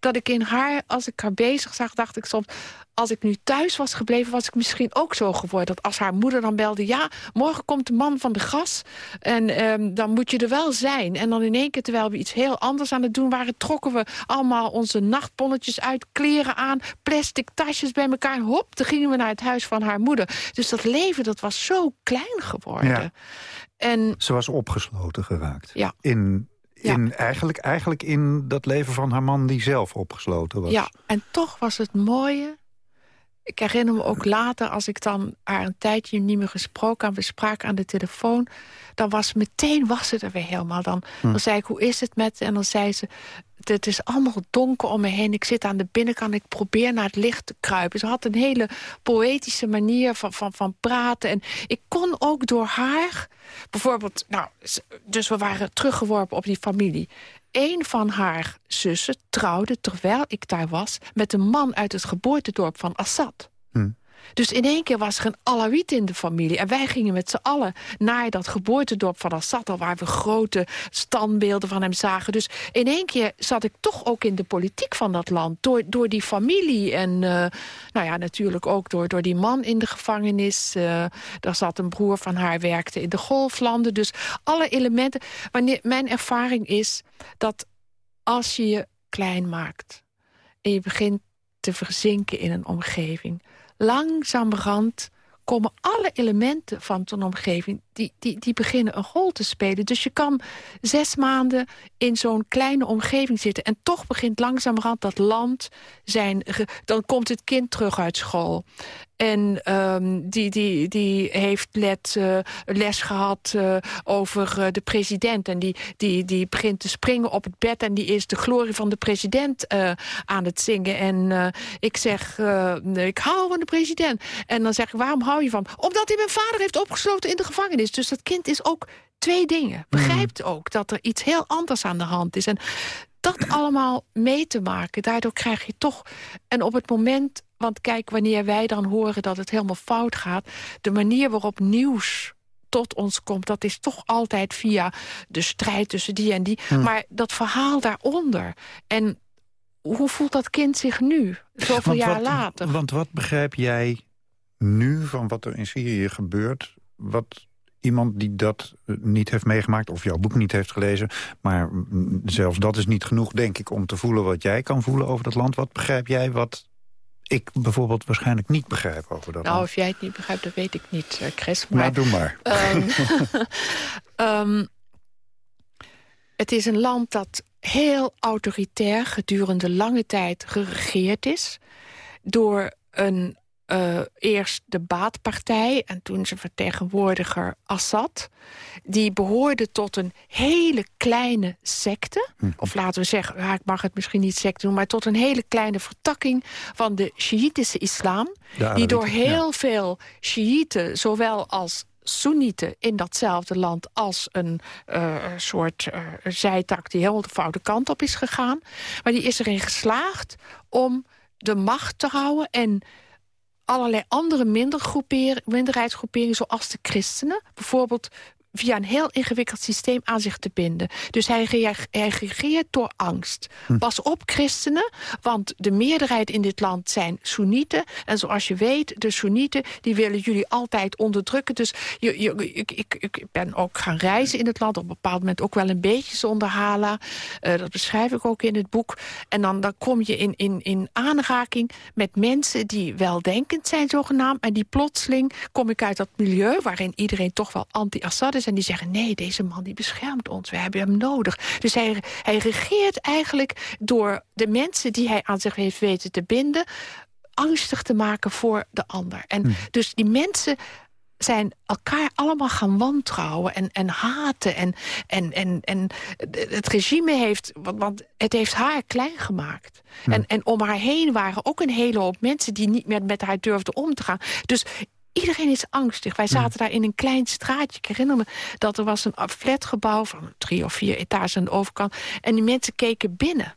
Speaker 4: dat ik in haar, als ik haar bezig zag... dacht ik soms, als ik nu thuis was gebleven, was ik misschien ook zo geworden. Dat als haar moeder dan belde, ja, morgen komt de man van de gas... en ehm, dan moet je er wel zijn. En dan in één keer, terwijl we iets heel anders aan het doen waren... trokken we allemaal onze nachtbonnetjes uit, kleren aan... plastic tasjes bij elkaar en hop, dan gingen we naar het huis van haar moeder. Dus dat leven, dat was zo klein geworden.
Speaker 10: Ja.
Speaker 4: En
Speaker 10: Ze was opgesloten geraakt.
Speaker 4: Ja.
Speaker 10: In, in, eigenlijk, eigenlijk in dat leven van haar man die zelf opgesloten was.
Speaker 4: Ja, en toch was het mooie... Ik herinner me ook later, als ik dan haar een tijdje niet meer gesproken had... we spraken aan de telefoon, dan was meteen was het er weer helemaal. Dan,
Speaker 15: Hm.
Speaker 4: dan zei ik, hoe is het met... En dan zei ze, het is allemaal donker om me heen. Ik zit aan de binnenkant, ik probeer naar het licht te kruipen. Ze had een hele poëtische manier van, van, van praten. En ik kon ook door haar... Bijvoorbeeld, nou, dus we waren teruggeworpen op die familie. Een van haar zussen trouwde, terwijl ik daar was... met een man uit het geboortedorp van Assad. Dus in één keer was er een Alawit in de familie. En wij gingen met z'n allen naar dat geboortedorp van Assad... waar we grote standbeelden van hem zagen. Dus in één keer zat ik toch ook in de politiek van dat land. Door, door die familie en eh, nou ja, natuurlijk ook door, door die man in de gevangenis. Eh daar zat een broer van haar, werkte in de golflanden. Dus alle elementen. Wanneer, mijn ervaring is dat als je je klein maakt... en je begint te verzinken in een omgeving langzamerhand komen alle elementen van zo'n omgeving... Die, die, die beginnen een rol te spelen. Dus je kan zes maanden in zo'n kleine omgeving zitten... en toch begint langzamerhand dat land zijn... Dan komt het kind terug uit school. En ehm, die, die, die heeft let, eh, les gehad eh, over eh, de president. En die, die, die begint te springen op het bed... en die is de glorie van de president aan het zingen. En ik zeg, ik hou van de president. En dan zeg ik, waarom hou je van? Omdat hij mijn vader heeft opgesloten in de gevangenis. Dus dat kind is ook twee dingen. Begrijpt ook dat er iets heel anders aan de hand is. En dat allemaal mee te maken, daardoor krijg je toch... en op het moment, want kijk, wanneer wij dan horen dat het helemaal fout gaat... de manier waarop nieuws tot ons komt, dat is toch altijd via de strijd tussen die en die. Maar dat verhaal daaronder. En hoe voelt dat kind zich nu, zoveel
Speaker 10: Want
Speaker 4: jaar
Speaker 10: wat-
Speaker 4: later?
Speaker 10: Want wat begrijp jij nu van wat er in Syrië gebeurt... wat iemand die dat eh, niet heeft meegemaakt of jouw boek niet heeft gelezen... maar zelfs dat is niet genoeg, denk ik, om te voelen wat jij kan voelen over dat land. Wat begrijp jij wat ik bijvoorbeeld waarschijnlijk niet begrijp over dat
Speaker 4: Nou,
Speaker 10: land?
Speaker 4: of jij het niet begrijpt, dat weet ik niet, eh, Chris. Maar,
Speaker 10: Nou, doe maar.
Speaker 4: Ehm, ehm, het is een land dat heel autoritair gedurende lange tijd geregeerd is... door een eh, eerst de baatpartij en toen zijn vertegenwoordiger Assad. Die behoorde tot een hele kleine secte. Of laten we zeggen, ja, ik mag het misschien niet secte noemen... maar tot een hele kleine vertakking van de Sjiitische islam... Die door
Speaker 15: ja.
Speaker 4: heel veel Sjiïten, zowel als Soenieten in datzelfde land als een eh, soort eh, zijtak die helemaal de foute kant op is gegaan. Maar die is erin geslaagd om de macht te houden en allerlei andere mindergroeper- minderheidsgroeperingen, zoals de christenen, bijvoorbeeld via een heel ingewikkeld systeem aan zich te binden. Dus hij, rea- hij regeert door angst. Pas op, christenen, want de meerderheid in dit land zijn Soenieten. En zoals je weet, de Soenieten die willen jullie altijd onderdrukken. Dus je, je, ik, ik, ik ben ook gaan reizen in het land, op een bepaald moment ook wel een beetje zonder hala. Eh, dat beschrijf ik ook in het boek. En dan, dan kom je in, in, in aanraking met mensen die weldenkend zijn zogenaamd. En die plotseling kom ik uit dat milieu waarin iedereen toch wel anti-Assad En die zeggen, nee, deze man die beschermt ons. We hebben hem nodig. Dus hij, hij regeert eigenlijk door de mensen die hij aan zich heeft weten te binden... angstig te maken voor de ander. En dus die mensen zijn elkaar allemaal gaan wantrouwen en, en haten. En, en, en, en het regime heeft, want, het heeft haar klein gemaakt. En, en om haar heen waren ook een hele hoop mensen... die niet meer met haar durfden om te gaan. Dus Iedereen is angstig. Wij zaten daar in een klein straatje. Ik herinner me dat er was een flatgebouw van drie of vier etages aan de overkant. En die mensen keken binnen.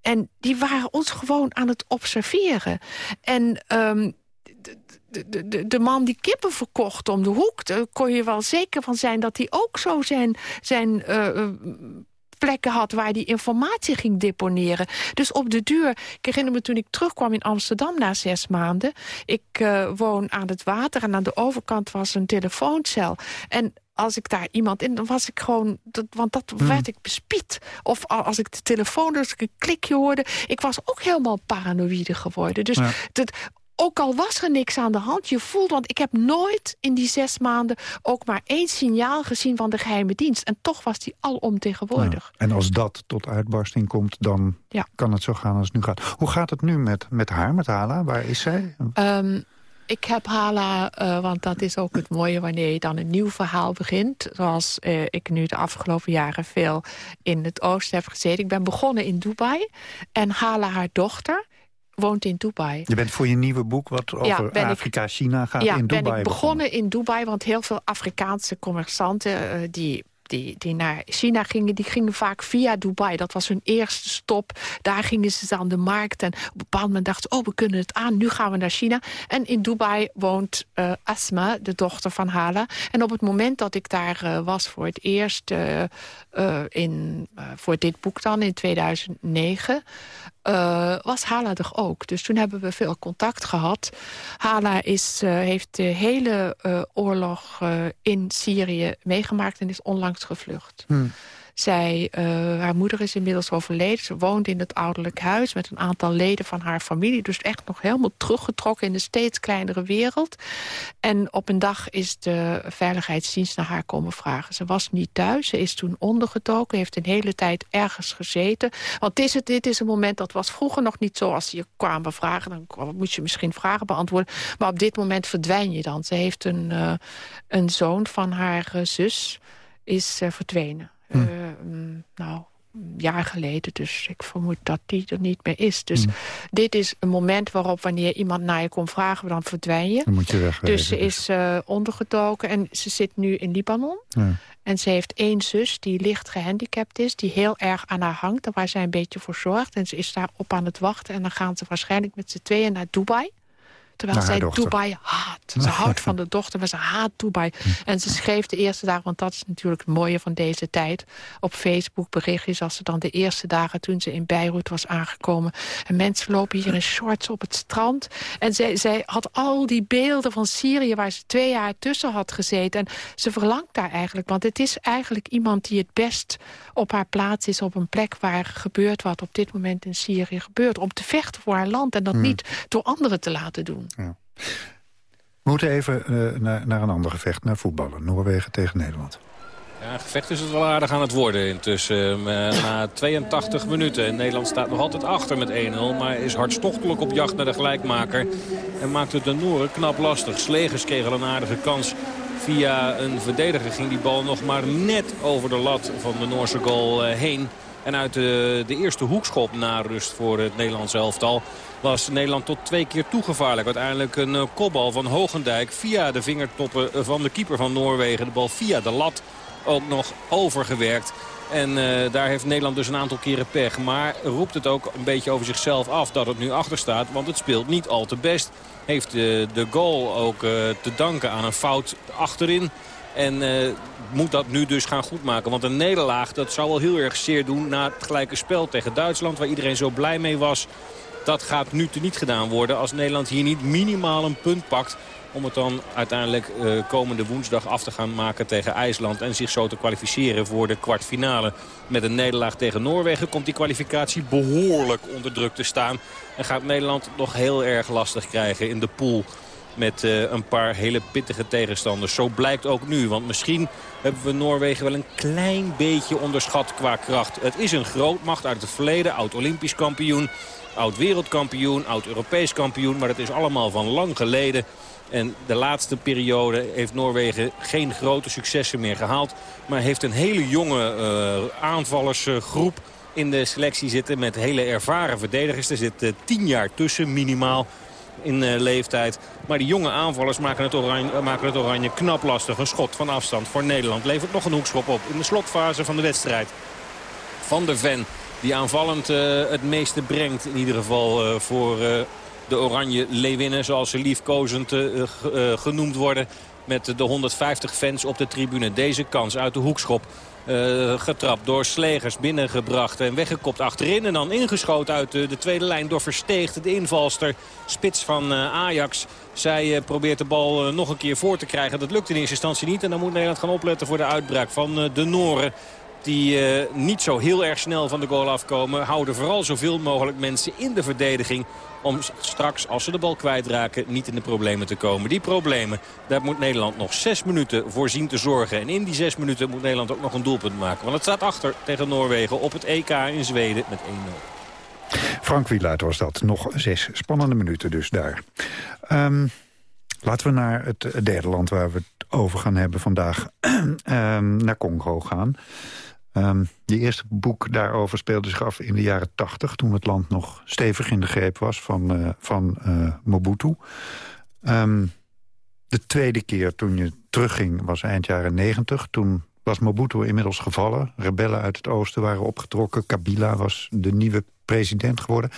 Speaker 4: En die waren ons gewoon aan het observeren. En um, de, de, de, man die kippen verkocht om de hoek... daar kon je wel zeker van zijn dat hij ook zo zijn, zijn uh, plekken had waar hij informatie ging deponeren. Dus op de duur, ik herinner me toen ik terugkwam in Amsterdam na zes maanden. Ik uh, woon aan het water en aan de overkant was een telefooncel. En als ik daar iemand in, dan was ik gewoon... Dat, want dat hmm. werd ik bespied. Of als ik de telefoon, dus ik een klikje hoorde... ik was ook helemaal paranoïde geworden. Dus ja. dat, ook al was er niks aan de hand, je voelt... want ik heb nooit in die zes maanden ook maar één signaal gezien van de geheime dienst. En toch was die alomtegenwoordig.
Speaker 10: Ja, en als dat tot uitbarsting komt, dan ja. kan het zo gaan als het nu gaat. Hoe gaat het nu met, met haar, met Hala? Waar is zij?
Speaker 4: Um, ik heb Hala, uh, want dat is ook het mooie wanneer je dan een nieuw verhaal begint. Zoals uh, ik nu de afgelopen jaren veel in het oosten heb gezeten. Ik ben begonnen in Dubai en Hala, haar dochter woont in Dubai.
Speaker 10: Je bent voor je nieuwe boek wat over ja, Afrika, China gaat
Speaker 4: ja,
Speaker 10: in Dubai
Speaker 4: ben ik begonnen in Dubai, want heel veel Afrikaanse commerçanten... Uh, die die, die naar China gingen, die gingen vaak via Dubai. Dat was hun eerste stop. Daar gingen ze aan de markt. En op een bepaald moment dachten oh, we kunnen het aan. Nu gaan we naar China. En in Dubai woont uh, Asma, de dochter van Hala. En op het moment dat ik daar uh, was voor het eerst... Uh, in, voor dit boek dan, in 2009... Uh, was Hala er ook. Dus toen hebben we veel contact gehad. Hala is, uh, heeft de hele uh, oorlog in Syrië meegemaakt en is onlangs gevlucht. Hmm. Zij, uh, haar moeder is inmiddels overleden. Ze woont in het ouderlijk huis met een aantal leden van haar familie. Dus echt nog helemaal teruggetrokken in de steeds kleinere wereld. En op een dag is de veiligheidsdienst naar haar komen vragen. Ze was niet thuis, ze is toen ondergedoken. Heeft een hele tijd ergens gezeten. Want dit is, het, dit is een moment, dat was vroeger nog niet zo. Als je kwam vragen, dan moest je misschien vragen beantwoorden. Maar op dit moment verdwijn je dan. Ze heeft een, uh, een zoon van haar uh, zus, is verdwenen. Hm. Uh, nou, een jaar geleden. Dus ik vermoed dat die er niet meer is. Dus hm. dit is een moment waarop wanneer iemand naar je komt vragen... dan verdwijn je.
Speaker 10: Dan moet je weg.
Speaker 4: Dus ze is uh, ondergedoken en ze zit nu in Libanon. Ja. En ze heeft één zus die licht gehandicapt is... die heel erg aan haar hangt en waar zij een beetje voor zorgt. En ze is daar op aan het wachten. En dan gaan ze waarschijnlijk met z'n tweeën naar Dubai... Terwijl zij Dubai haat. Ze houdt van de dochter, maar ze haat Dubai. En ze schreef de eerste dagen, want dat is natuurlijk het mooie van deze tijd... op Facebook berichtjes als ze dan de eerste dagen... toen ze in Beirut was aangekomen. En mensen lopen hier in shorts op het strand. En zij, zij had al die beelden van Syrië... waar ze twee jaar tussen had gezeten. En ze verlangt daar eigenlijk. Want het is eigenlijk iemand die het best op haar plaats is... op een plek waar gebeurt wat op dit moment in Syrië gebeurt. Om te vechten voor haar land en dat hmm. niet door anderen te laten doen.
Speaker 10: Ja. We moeten even uh, naar, naar een ander gevecht, naar voetballen. Noorwegen tegen Nederland.
Speaker 12: Ja, gevecht is het wel aardig aan het worden intussen. Uh, na 82 minuten. Nederland staat nog altijd achter met 1-0. Maar is hartstochtelijk op jacht naar de gelijkmaker. En maakt het de Nooren knap lastig. Slegers kregen een aardige kans. Via een verdediger ging die bal nog maar net over de lat van de Noorse goal uh, heen. En uit de, de eerste hoekschop na rust voor het Nederlands elftal was Nederland tot twee keer toegevaarlijk. Uiteindelijk een uh, kopbal van Hogendijk via de vingertoppen van de keeper van Noorwegen. De bal via de lat ook nog overgewerkt. En uh, daar heeft Nederland dus een aantal keren pech. Maar roept het ook een beetje over zichzelf af dat het nu achter staat. Want het speelt niet al te best. Heeft de, goal ook te danken aan een fout achterin. En uh, moet dat nu dus gaan goedmaken. Want een nederlaag dat zou wel heel erg zeer doen na het gelijke spel tegen Duitsland. Waar iedereen zo blij mee was. Dat gaat nu te niet gedaan worden als Nederland hier niet minimaal een punt pakt. Om het dan uiteindelijk uh, komende woensdag af te gaan maken tegen IJsland. En zich zo te kwalificeren voor de kwartfinale. Met een nederlaag tegen Noorwegen komt die kwalificatie behoorlijk onder druk te staan. En gaat Nederland nog heel erg lastig krijgen in de pool met uh, een paar hele pittige tegenstanders. Zo blijkt ook nu, want misschien hebben we Noorwegen wel een klein beetje onderschat qua kracht. Het is een grootmacht uit het verleden, oud-Olympisch kampioen, oud-wereldkampioen, oud-Europees kampioen. Maar dat is allemaal van lang geleden. En de laatste periode heeft Noorwegen geen grote successen meer gehaald. Maar heeft een hele jonge uh, aanvallersgroep in de selectie zitten met hele ervaren verdedigers. Er zit uh, tien jaar tussen minimaal. In uh, leeftijd. Maar die jonge aanvallers maken het, oranje, maken het oranje knap lastig. Een schot van afstand voor Nederland levert nog een hoekschop op in de slotfase van de wedstrijd. Van der Ven die aanvallend uh, het meeste brengt in ieder geval voor de oranje leeuwinnen. Zoals ze liefkozend genoemd worden met de 150 fans op de tribune. Deze kans uit de hoekschop. Uh, getrapt door Slegers, binnengebracht en weggekopt achterin. En dan ingeschoten uit de, de tweede lijn door Versteegd, de invalster, spits van uh, Ajax. Zij uh, probeert de bal nog een keer voor te krijgen. Dat lukt in eerste instantie niet. En dan moet Nederland gaan opletten voor de uitbraak van de Noren die uh, niet zo heel erg snel van de goal afkomen. Houden vooral zoveel mogelijk mensen in de verdediging om straks, als ze de bal kwijtraken, niet in de problemen te komen. Die problemen, daar moet Nederland nog zes minuten voor zien te zorgen. En in die zes minuten moet Nederland ook nog een doelpunt maken. Want het staat achter tegen Noorwegen op het EK in Zweden met 1-0.
Speaker 10: Frank Wielaert was dat. Nog zes spannende minuten dus daar. Um, laten we naar het derde land waar we het over gaan hebben vandaag. um, naar Congo gaan. Um, die eerste boek daarover speelde zich af in de jaren tachtig... toen het land nog stevig in de greep was van, uh, van uh, Mobutu. Um, de tweede keer toen je terugging was eind jaren negentig. Toen was Mobutu inmiddels gevallen. Rebellen uit het oosten waren opgetrokken. Kabila was de nieuwe president geworden.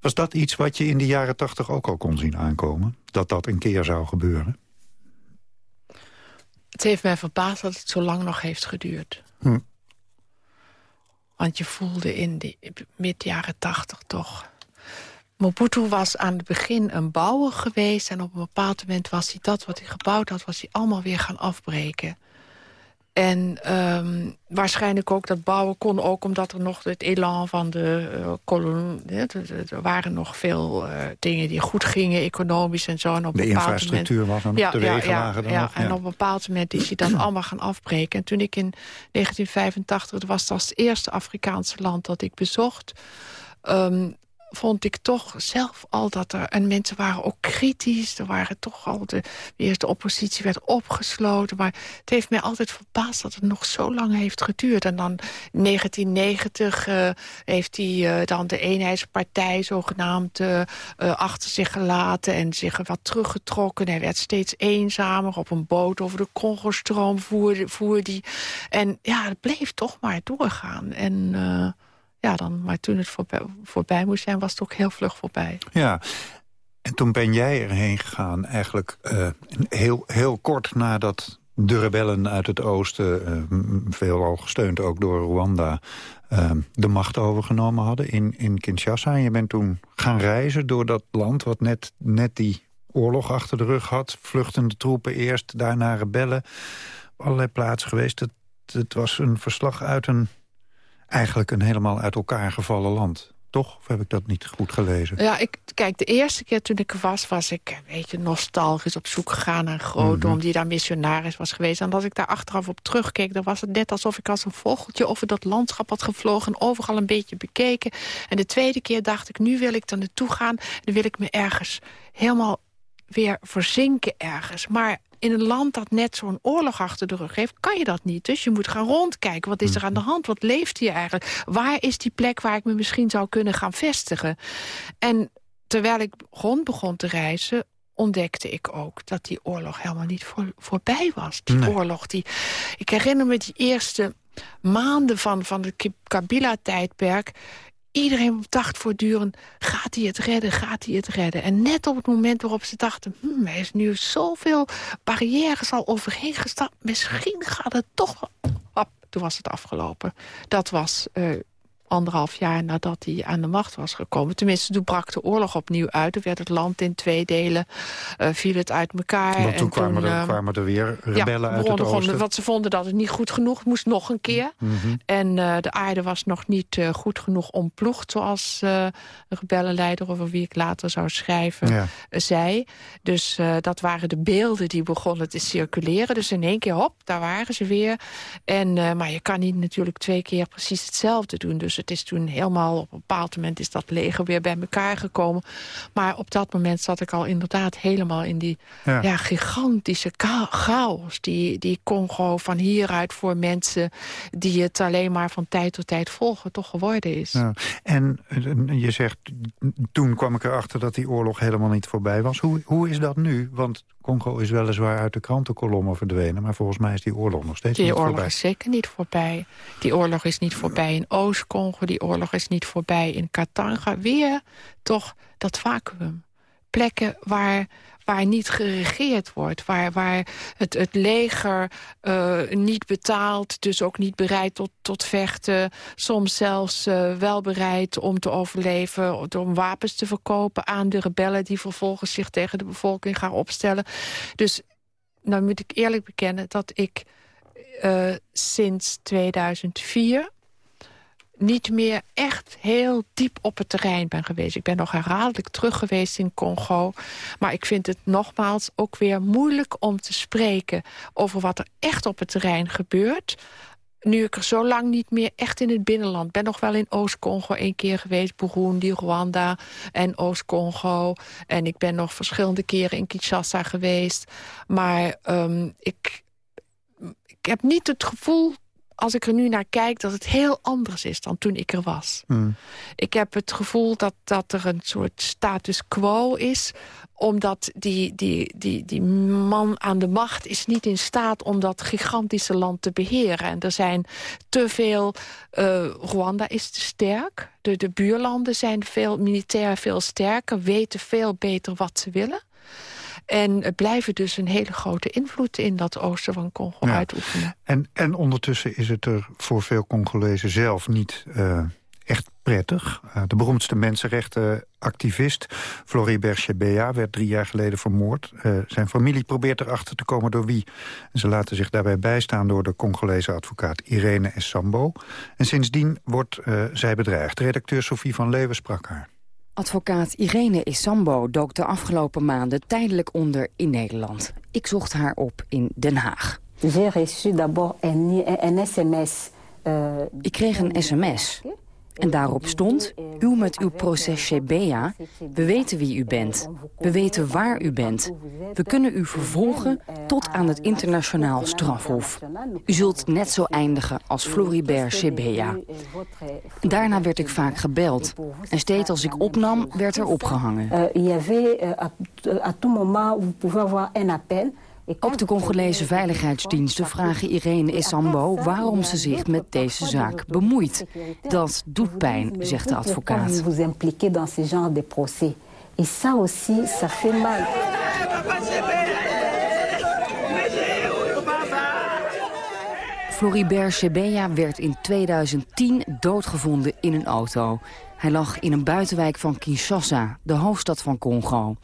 Speaker 10: Was dat iets wat je in de jaren tachtig ook al kon zien aankomen? Dat dat een keer zou gebeuren?
Speaker 4: Het heeft mij verbaasd dat het zo lang nog heeft geduurd. Hm. Want je voelde in de mid jaren tachtig toch... Mobutu was aan het begin een bouwer geweest... en op een bepaald moment was hij dat wat hij gebouwd had... was hij allemaal weer gaan afbreken. En um, waarschijnlijk ook dat bouwen kon ook omdat er nog het elan van de uh, kolonie... Er waren nog veel uh, dingen die goed gingen, economisch en zo. En op
Speaker 10: de infrastructuur was
Speaker 4: ja,
Speaker 10: de wegen
Speaker 4: ja,
Speaker 10: lagen
Speaker 4: ja,
Speaker 10: nog.
Speaker 4: En op een bepaald moment is hij dat allemaal gaan afbreken. En toen ik in 1985, dat was als het eerste Afrikaanse land dat ik bezocht... Um, vond ik toch zelf al dat er... En mensen waren ook kritisch. Er waren toch al de... Eerst de oppositie werd opgesloten. Maar het heeft mij altijd verbaasd dat het nog zo lang heeft geduurd. En dan in 1990 uh, heeft hij uh, dan de eenheidspartij zogenaamd uh, achter zich gelaten... en zich wat teruggetrokken. Hij werd steeds eenzamer. Op een boot over de Congo-stroom voerde, voerde hij. En ja, het bleef toch maar doorgaan. En ja, dan, maar toen het voorbij, voorbij moest zijn, was het ook heel vlug voorbij.
Speaker 10: Ja, en toen ben jij erheen gegaan eigenlijk uh, heel, heel kort nadat de rebellen uit het oosten, uh, veelal gesteund ook door Rwanda... Uh, de macht overgenomen hadden in, in Kinshasa. En je bent toen gaan reizen door dat land wat net, net die oorlog achter de rug had. Vluchtende troepen eerst, daarna rebellen. Allerlei plaatsen geweest. Het, het was een verslag uit een eigenlijk een helemaal uit elkaar gevallen land. Toch? Of heb ik dat niet goed gelezen?
Speaker 4: Ja, ik, kijk, de eerste keer toen ik er was, was ik een beetje nostalgisch op zoek gegaan naar Grootdom, mm -hmm. die daar missionaris was geweest. En als ik daar achteraf op terugkeek, dan was het net alsof ik als een vogeltje over dat landschap had gevlogen en overal een beetje bekeken. En de tweede keer dacht ik, nu wil ik er naartoe gaan, dan wil ik me ergens helemaal weer verzinken ergens. Maar in een land dat net zo'n oorlog achter de rug heeft... kan je dat niet. Dus je moet gaan rondkijken. Wat is er aan de hand? Wat leeft hier eigenlijk? Waar is die plek waar ik me misschien zou kunnen gaan vestigen? En terwijl ik rond begon te reizen ontdekte ik ook dat die oorlog helemaal niet voor, voorbij was. Die nee. oorlog, die, ik herinner me die eerste maanden van, van het Kabila-tijdperk... Iedereen dacht voortdurend, gaat hij het redden, gaat hij het redden? En net op het moment waarop ze dachten... Hmm, hij is nu zoveel barrières al overheen gestapt... misschien gaat het toch... Hop, toen was het afgelopen. Dat was uh, anderhalf jaar nadat hij aan de macht was gekomen. Tenminste, toen brak de oorlog opnieuw uit. Toen werd het land in twee delen, uh, viel het uit elkaar.
Speaker 10: Want toen,
Speaker 4: en
Speaker 10: kwamen,
Speaker 4: toen,
Speaker 10: er, uh, kwamen er weer rebellen
Speaker 4: ja,
Speaker 10: uit het oosten.
Speaker 4: Want ze vonden dat het niet goed genoeg moest nog een keer.
Speaker 10: Mm -hmm.
Speaker 4: En uh, de aarde was nog niet goed genoeg omploegd... zoals de rebellenleider, over wie ik later zou schrijven,
Speaker 10: ja.
Speaker 4: zei. Dus dat waren de beelden die begonnen te circuleren. Dus in één keer, hop, daar waren ze weer. En, maar je kan niet natuurlijk twee keer precies hetzelfde doen. Dus het is toen helemaal, op een bepaald moment is dat leger weer bij elkaar gekomen. Maar op dat moment zat ik al inderdaad helemaal in die
Speaker 10: Ja.
Speaker 4: ja. gigantische cha- chaos. Die, die Congo van hieruit voor mensen die het alleen maar van tijd tot tijd volgen toch geworden is.
Speaker 10: Ja. En je zegt, toen kwam ik erachter dat die oorlog helemaal niet voorbij was. Hoe, hoe is dat nu? Want Congo is weliswaar uit de krantenkolommen verdwenen... maar volgens mij is die oorlog nog steeds
Speaker 4: Die
Speaker 10: niet
Speaker 4: oorlog
Speaker 10: voorbij.
Speaker 4: is zeker niet voorbij. Die oorlog is niet voorbij in Oost-Congo. Die oorlog is niet voorbij in Katanga. Weer toch dat vacuüm. Plekken waar, waar niet geregeerd wordt. Waar, waar het, het leger eh, niet betaalt. Dus ook niet bereid tot, tot vechten. Soms zelfs eh, wel bereid om te overleven. Om wapens te verkopen aan de rebellen... die vervolgens zich tegen de bevolking gaan opstellen. Dus nou moet ik eerlijk bekennen dat ik eh, sinds 2004 niet meer echt heel diep op het terrein ben geweest. Ik ben nog herhaaldelijk terug geweest in Congo. Maar ik vind het nogmaals ook weer moeilijk om te spreken... over wat er echt op het terrein gebeurt nu ik er zo lang niet meer echt in het binnenland ben. nog wel in Oost-Congo één keer geweest. Burundi, Rwanda en Oost-Congo. En ik ben nog verschillende keren in Kinshasa geweest. Maar um, ik, ik heb niet het gevoel, als ik er nu naar kijk... dat het heel anders is dan toen ik er was.
Speaker 10: Hmm.
Speaker 4: Ik heb het gevoel dat, dat er een soort status quo is omdat die, die, die, die man aan de macht is niet in staat om dat gigantische land te beheren. En er zijn te veel... Uh, Rwanda is te sterk. De, de buurlanden zijn veel, militair veel sterker, weten veel beter wat ze willen. En blijven dus een hele grote invloed in dat oosten van Congo ja. uitoefenen.
Speaker 10: En, en ondertussen is het er voor veel Congolezen zelf niet... Uh echt prettig. Uh, de beroemdste mensenrechtenactivist Floribert Chebeya werd drie jaar geleden vermoord. Uh, zijn familie probeert erachter te komen door wie. En ze laten zich daarbij bijstaan door de Congolese advocaat Irene Essambo. En sindsdien wordt zij bedreigd. Redacteur Sophie van Leeuwen sprak haar.
Speaker 15: Advocaat Irene Essambo dook de afgelopen maanden tijdelijk onder in Nederland. Ik zocht haar op in Den Haag.
Speaker 16: J'ai reçu d'abord een, een sms.
Speaker 15: Ik kreeg een sms. En daarop stond, u met uw proces Shebea, we weten wie u bent. We weten waar u bent. We kunnen u vervolgen tot aan het internationaal strafhof. U zult net zo eindigen als Floribert Shebea. Daarna werd ik vaak gebeld. En steeds als ik opnam, werd er opgehangen. Ook de Congolese veiligheidsdiensten vragen Irene Essambo waarom ze zich met deze zaak bemoeit. Dat doet pijn, zegt de advocaat. Floribert Chebeya werd in 2010 doodgevonden in een auto. Hij lag in een buitenwijk van Kinshasa, de hoofdstad van Congo.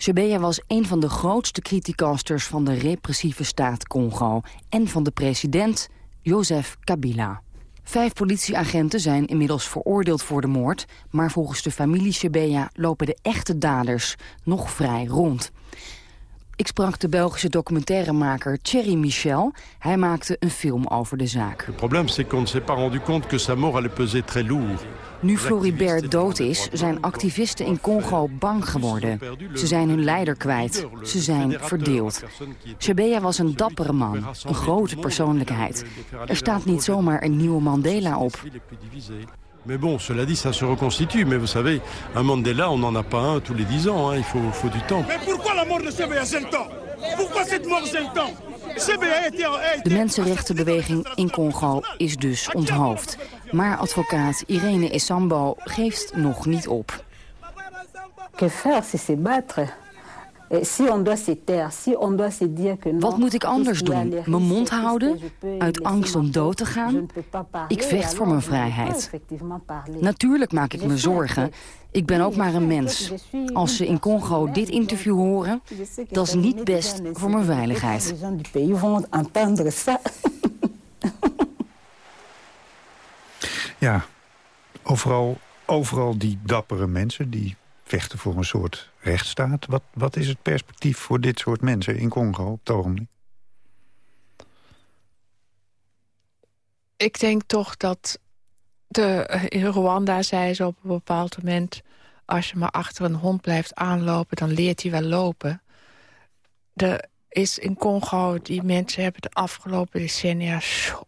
Speaker 15: Chebeya was een van de grootste criticasters van de repressieve staat Congo... en van de president Joseph Kabila. Vijf politieagenten zijn inmiddels veroordeeld voor de moord... maar volgens de familie Chebeya lopen de echte daders nog vrij rond. Ik sprak de Belgische documentairemaker Thierry Michel. Hij maakte een film over de zaak.
Speaker 17: Het probleem is qu'on ne s'est pas rendu compte que sa mort allait peser très lourd.
Speaker 15: Nu Floribert dood is, zijn activisten in Congo bang geworden. Ze zijn hun leider kwijt. Ze zijn verdeeld. Chebeya was een dappere man, een grote persoonlijkheid. Er staat niet zomaar een nieuwe Mandela op.
Speaker 17: Mais bon, cela dit, ça se reconstitue. Mais vous savez, un Mandela, on n'en a pas un tous les dix ans. Hein. Il faut, faut du temps.
Speaker 18: Mais pourquoi la mort de Chebeya c'est le temps? Pourquoi cette mort c'est le temps?
Speaker 15: De mensenrechtenbeweging in Congo is dus onthoofd. Maar advocaat Irene Essambo geeft nog niet op.
Speaker 16: Que faire c'est se battre?
Speaker 15: Wat moet ik anders doen? Mijn mond houden? Uit angst om dood te gaan? Ik vecht voor mijn vrijheid. Natuurlijk maak ik me zorgen. Ik ben ook maar een mens. Als ze in Congo dit interview horen, dat is niet best voor mijn veiligheid.
Speaker 10: Ja, overal, overal die dappere mensen die vechten voor een soort rechtsstaat. Wat, wat is het perspectief voor dit soort mensen in Congo op het ogenblik?
Speaker 4: Ik denk toch dat de, in Rwanda zei ze op een bepaald moment... als je maar achter een hond blijft aanlopen, dan leert hij wel lopen. Er is in Congo, die mensen hebben de afgelopen decennia...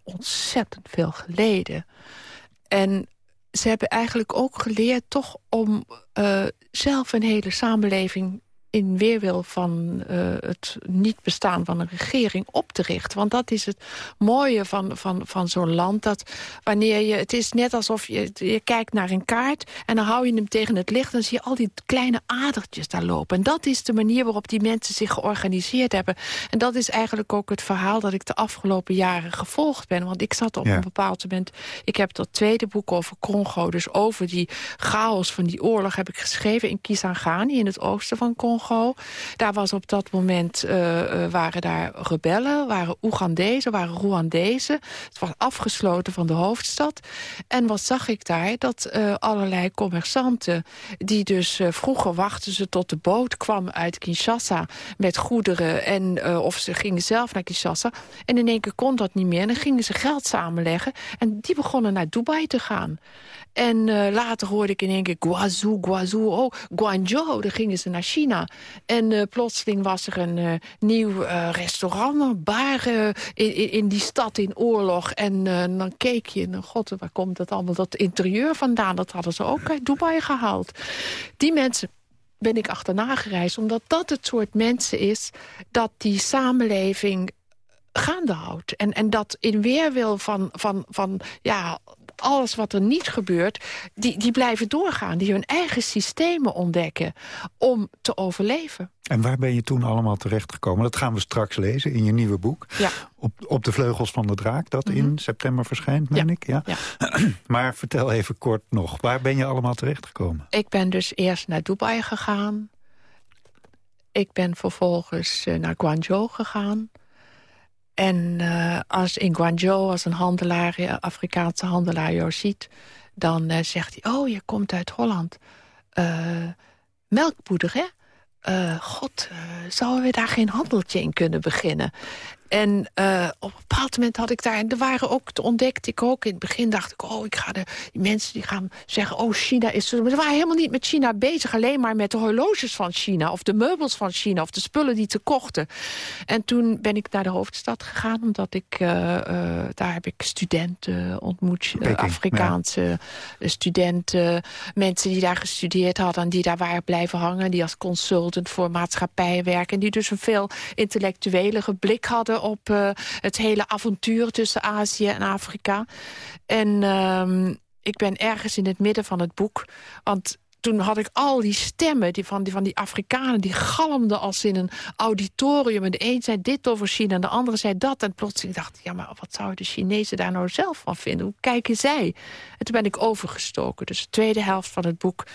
Speaker 4: ontzettend veel geleden. En ze hebben eigenlijk ook geleerd toch om uh, zelf een hele samenleving in weerwil van uh, het niet bestaan van een regering op te richten. Want dat is het mooie van, van, van zo'n land. Dat wanneer je, het is net alsof je, je kijkt naar een kaart... en dan hou je hem tegen het licht... en dan zie je al die kleine adertjes daar lopen. En dat is de manier waarop die mensen zich georganiseerd hebben. En dat is eigenlijk ook het verhaal dat ik de afgelopen jaren gevolgd ben. Want ik zat op een bepaald moment... ik heb dat tweede boek over Congo... dus over die chaos van die oorlog heb ik geschreven in Kisangani... in het oosten van Congo daar was op dat moment, uh, waren daar rebellen, waren Oegandezen, waren Rwandezen. Het was afgesloten van de hoofdstad. En wat zag ik daar? Dat uh, allerlei commerçanten, die dus vroeger wachten ze tot de boot kwam uit Kinshasa met goederen. En, of ze gingen zelf naar Kinshasa. En in één keer kon dat niet meer. En dan gingen ze geld samenleggen. En die begonnen naar Dubai te gaan. En later hoorde ik in één keer Guazhou, Guazhou, oh, Guangzhou. Dan gingen ze naar China. En uh, plotseling was er een uh, nieuw restaurant, een bar in, in, die stad in oorlog. En dan keek je, en god, waar komt dat allemaal, dat interieur vandaan? Dat hadden ze ook uit Dubai gehaald. Die mensen ben ik achterna gereisd, omdat dat het soort mensen is... dat die samenleving gaande houdt. En, en dat in weerwil van, van, van ja, alles wat er niet gebeurt, die, die blijven doorgaan. Die hun eigen systemen ontdekken om te overleven.
Speaker 10: En waar ben je toen allemaal terechtgekomen? Dat gaan we straks lezen in je nieuwe boek.
Speaker 4: Ja.
Speaker 10: Op, op de vleugels van de draak, dat in mhm. september verschijnt, meen ik. Ja. ja. maar vertel even kort nog, waar ben je allemaal terechtgekomen?
Speaker 4: Ik ben dus eerst naar Dubai gegaan. Ik ben vervolgens eh, naar Guangzhou gegaan. En uh, als in Guangzhou, als een handelaar, een Afrikaanse handelaar jou ziet... dan uh, zegt hij, oh, je komt uit Holland. Uh, melkpoeder, hè? God, zouden we daar geen handeltje in kunnen beginnen? En uh, op een bepaald moment had ik daar... en er waren ook, ontdekte ik ook, in het begin dacht ik... oh, ik ga de die mensen die gaan zeggen, oh, China is... Maar ze waren helemaal niet met China bezig, alleen maar met de horloges van China... of de meubels van China, of de spullen die ze kochten. En toen ben ik naar de hoofdstad gegaan, omdat ik... Uh, uh, daar heb ik studenten ontmoet, Afrikaanse studenten... mensen die daar gestudeerd hadden en die daar waren blijven hangen... die als consultant voor maatschappijen werken... en die dus een veel intellectuelere blik hadden op uh, het hele avontuur tussen Azië en Afrika. En um, ik ben ergens in het midden van het boek. Want toen had ik al die stemmen die van, die van die Afrikanen... die galmden als in een auditorium. En de een zei dit over China en de andere zei dat. En plotseling dacht ik, ja, maar wat zouden de Chinezen daar nou zelf van vinden? Hoe kijken zij? En toen ben ik overgestoken. Dus de tweede helft van het boek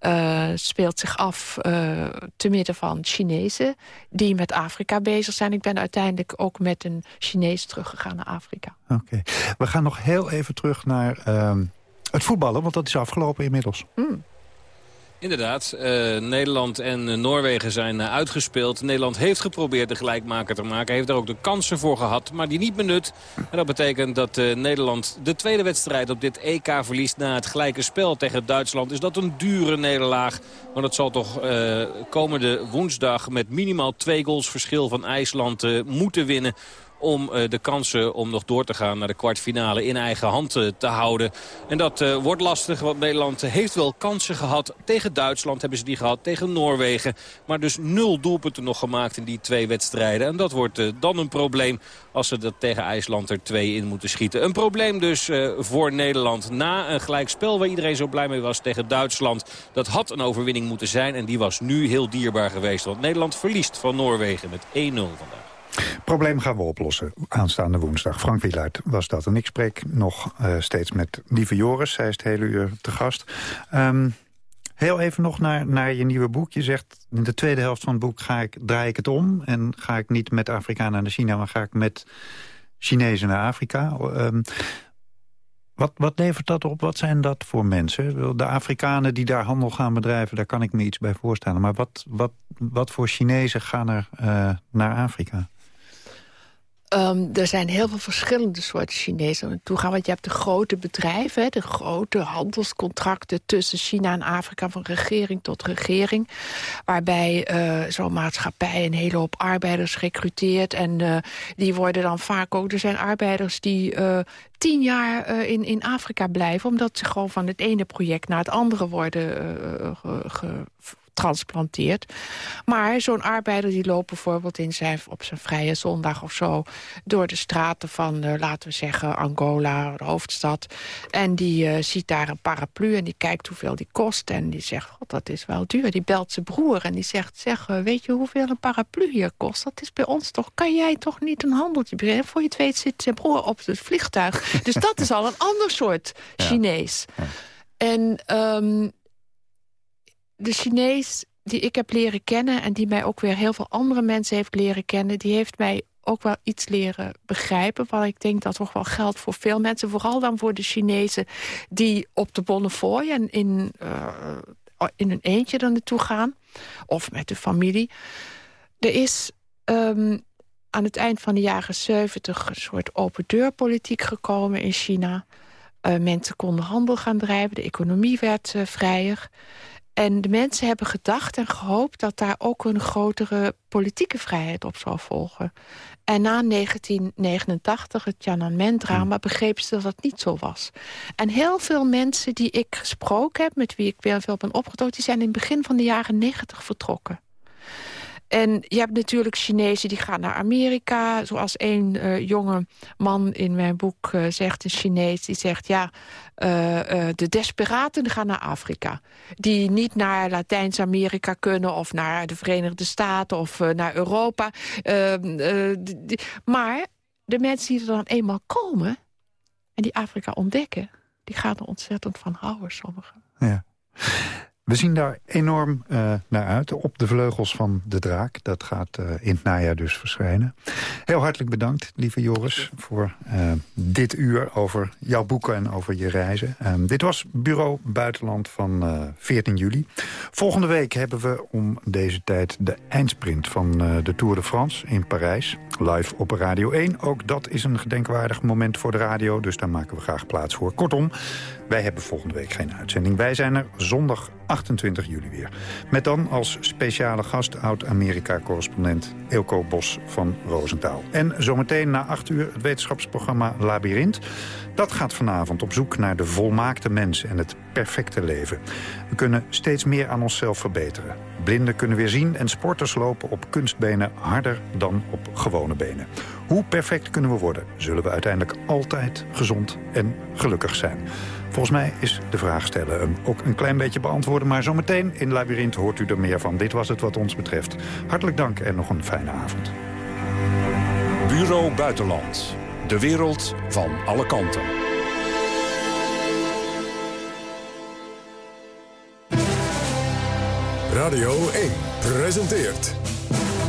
Speaker 4: uh, speelt zich af... Uh, te midden van Chinezen die met Afrika bezig zijn. Ik ben uiteindelijk ook met een Chinees teruggegaan naar Afrika.
Speaker 10: Oké. We gaan nog heel even terug naar... Uh, het voetballen, want dat is afgelopen inmiddels.
Speaker 4: Mm.
Speaker 12: Inderdaad, uh, Nederland en uh, Noorwegen zijn uh, uitgespeeld. Nederland heeft geprobeerd de gelijkmaker te maken. Heeft daar ook de kansen voor gehad, maar die niet benut. En dat betekent dat Nederland de tweede wedstrijd op dit EK verliest... na het gelijke spel tegen Duitsland. Is dat een dure nederlaag? Maar dat zal toch komende woensdag met minimaal twee goals verschil van IJsland moeten winnen om uh, de kansen om nog door te gaan naar de kwartfinale in eigen hand uh, te houden. En dat uh, wordt lastig, want Nederland heeft wel kansen gehad. Tegen Duitsland hebben ze die gehad, tegen Noorwegen. Maar dus nul doelpunten nog gemaakt in die twee wedstrijden. En dat wordt dan een probleem als ze dat tegen IJsland er twee in moeten schieten. Een probleem dus voor Nederland. Na een gelijkspel waar iedereen zo blij mee was tegen Duitsland. Dat had een overwinning moeten zijn en die was nu heel dierbaar geweest. Want Nederland verliest van Noorwegen met 1-0 vandaag.
Speaker 10: Probleem gaan we oplossen aanstaande woensdag. Frank Wieluid was dat. En ik spreek nog uh, steeds met Lieve Joris. Zij is het hele uur te gast. Um, heel even nog naar, naar je nieuwe boek. Je zegt, in de tweede helft van het boek ga ik, draai ik het om. En ga ik niet met Afrikanen naar China, maar ga ik met Chinezen naar Afrika. Um, wat, wat levert dat op? Wat zijn dat voor mensen? De Afrikanen die daar handel gaan bedrijven, daar kan ik me iets bij voorstellen. Maar wat, wat, wat voor Chinezen gaan er uh, naar Afrika?
Speaker 4: Ehm, er zijn heel veel verschillende soorten Chinezen naartoe gaan. Want je hebt de grote bedrijven, de grote handelscontracten... tussen China en Afrika, van regering tot regering. Waarbij uh, zo'n maatschappij een hele hoop arbeiders recruteert. En uh, die worden dan vaak ook... Er zijn arbeiders die uh, tien jaar in, in Afrika blijven... omdat ze gewoon van het ene project naar het andere worden ge, ge, transplanteert. Maar zo'n arbeider die loopt bijvoorbeeld in zijn, op zijn vrije zondag of zo... door de straten van, uh, laten we zeggen, Angola, de hoofdstad. En die uh, ziet daar een paraplu en die kijkt hoeveel die kost. En die zegt, god, dat is wel duur. Die belt zijn broer en die zegt, zeg, uh, weet je hoeveel een paraplu hier kost? Dat is bij ons toch, kan jij toch niet een handeltje brengen? Voor je het weet zit zijn broer op het vliegtuig. dus dat is al een ander soort Chinees. Ja. Ja. En... Um, de Chinees die ik heb leren kennen... en die mij ook weer heel veel andere mensen heeft leren kennen... die heeft mij ook wel iets leren begrijpen. Wat ik denk dat toch wel geldt voor veel mensen. Vooral dan voor de Chinezen die op de Bonnefoy... en in, uh, in een eentje er naartoe gaan. Of met de familie. Er is um, aan het eind van de jaren 70 een soort open deurpolitiek gekomen in China. Uh, mensen konden handel gaan drijven. De economie werd uh, vrijer. En de mensen hebben gedacht en gehoopt dat daar ook een grotere politieke vrijheid op zou volgen. En na 1989, het Tiananmen-drama, begreep ze dat dat niet zo was. En heel veel mensen die ik gesproken heb, met wie ik weer veel ben opgetoond... die zijn in het begin van de jaren 90 vertrokken. En je hebt natuurlijk Chinezen die gaan naar Amerika. Zoals een uh, jonge man in mijn boek uh, zegt, een Chinees... die zegt, ja, uh, de desperaten gaan naar Afrika. Die niet naar Latijns-Amerika kunnen... of naar de Verenigde Staten of naar Europa. Ehm, maar de mensen die er dan eenmaal komen... en die Afrika ontdekken... die gaan er ontzettend van houden, sommigen.
Speaker 10: Ja. We zien daar enorm uh, naar uit. Op de vleugels van de draak. Dat gaat uh, in het najaar dus verschijnen. Heel hartelijk bedankt, lieve Joris, voor uh, dit uur over jouw boeken en over je reizen. dit was Bureau Buitenland van 14 juli. Volgende week hebben we om deze tijd de eindsprint van de Tour de France in Parijs. Live op Radio 1. Ook dat is een gedenkwaardig moment voor de radio, dus daar maken we graag plaats voor. Kortom, wij hebben volgende week geen uitzending. Wij zijn er zondag 28 juli weer. Met dan als speciale gast oud-Amerika-correspondent Eelco Bos van Roosentaal. En zometeen na 8 uur het wetenschapsprogramma Labyrinth. Dat gaat vanavond op zoek naar de volmaakte mens en het perfecte leven. We kunnen steeds meer aan onszelf verbeteren. Blinden kunnen weer zien en sporters lopen op kunstbenen harder dan op gewone benen. Hoe perfect kunnen we worden? Zullen we uiteindelijk altijd gezond en gelukkig zijn? Volgens mij is de vraag stellen hem ook een klein beetje beantwoorden... maar zometeen in Labyrinth hoort u er meer van. Dit was het wat ons betreft. Hartelijk dank en nog een fijne avond.
Speaker 9: Bureau Buitenland. De wereld van alle kanten.
Speaker 19: Radio 1 presenteert...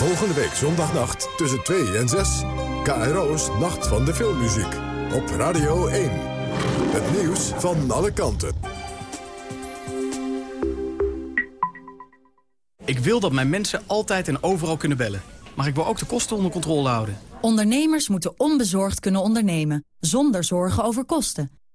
Speaker 19: Volgende week zondagnacht tussen 2 en 6. KRO's Nacht van de Filmmuziek. Op Radio 1. Het nieuws van alle kanten.
Speaker 20: Ik wil dat mijn mensen altijd en overal kunnen bellen. Maar ik wil ook de kosten onder controle houden.
Speaker 21: Ondernemers moeten onbezorgd kunnen ondernemen. Zonder zorgen over kosten.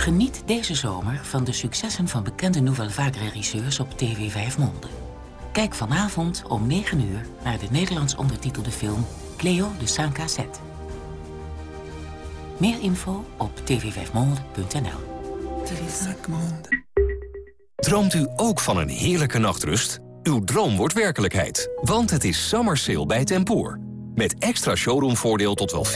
Speaker 22: Geniet deze zomer van de successen van bekende Nouvelle Vague-regisseurs op TV 5 Monde. Kijk vanavond om 9 uur naar de Nederlands ondertitelde film Cleo de saint Cassette. Meer info op tv5monde.nl
Speaker 23: Droomt u ook van een heerlijke nachtrust? Uw droom wordt werkelijkheid, want het is summer sale bij Tempoor. Met extra showroomvoordeel tot wel 40%,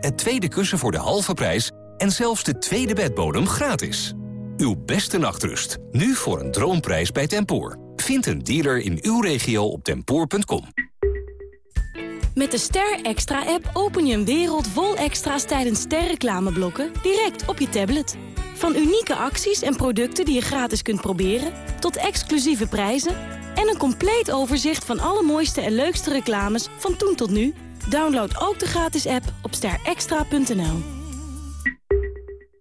Speaker 23: het tweede kussen voor de halve prijs... en zelfs de tweede bedbodem gratis. Uw beste nachtrust, nu voor een droomprijs bij Tempoor. Vind een dealer in uw regio op tempoor.com.
Speaker 24: Met de Ster Extra-app open je een wereld vol extra's tijdens sterreclameblokken direct op je tablet. Van unieke acties en producten die je gratis kunt proberen, tot exclusieve prijzen en een compleet overzicht van alle mooiste en leukste reclames van toen tot nu. Download ook de gratis app op sterextra.nl.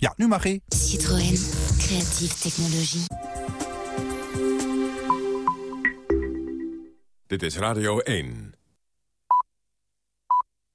Speaker 25: Ja, nu mag ie.
Speaker 26: Citroën. Creatieve technologie.
Speaker 19: Dit is Radio 1.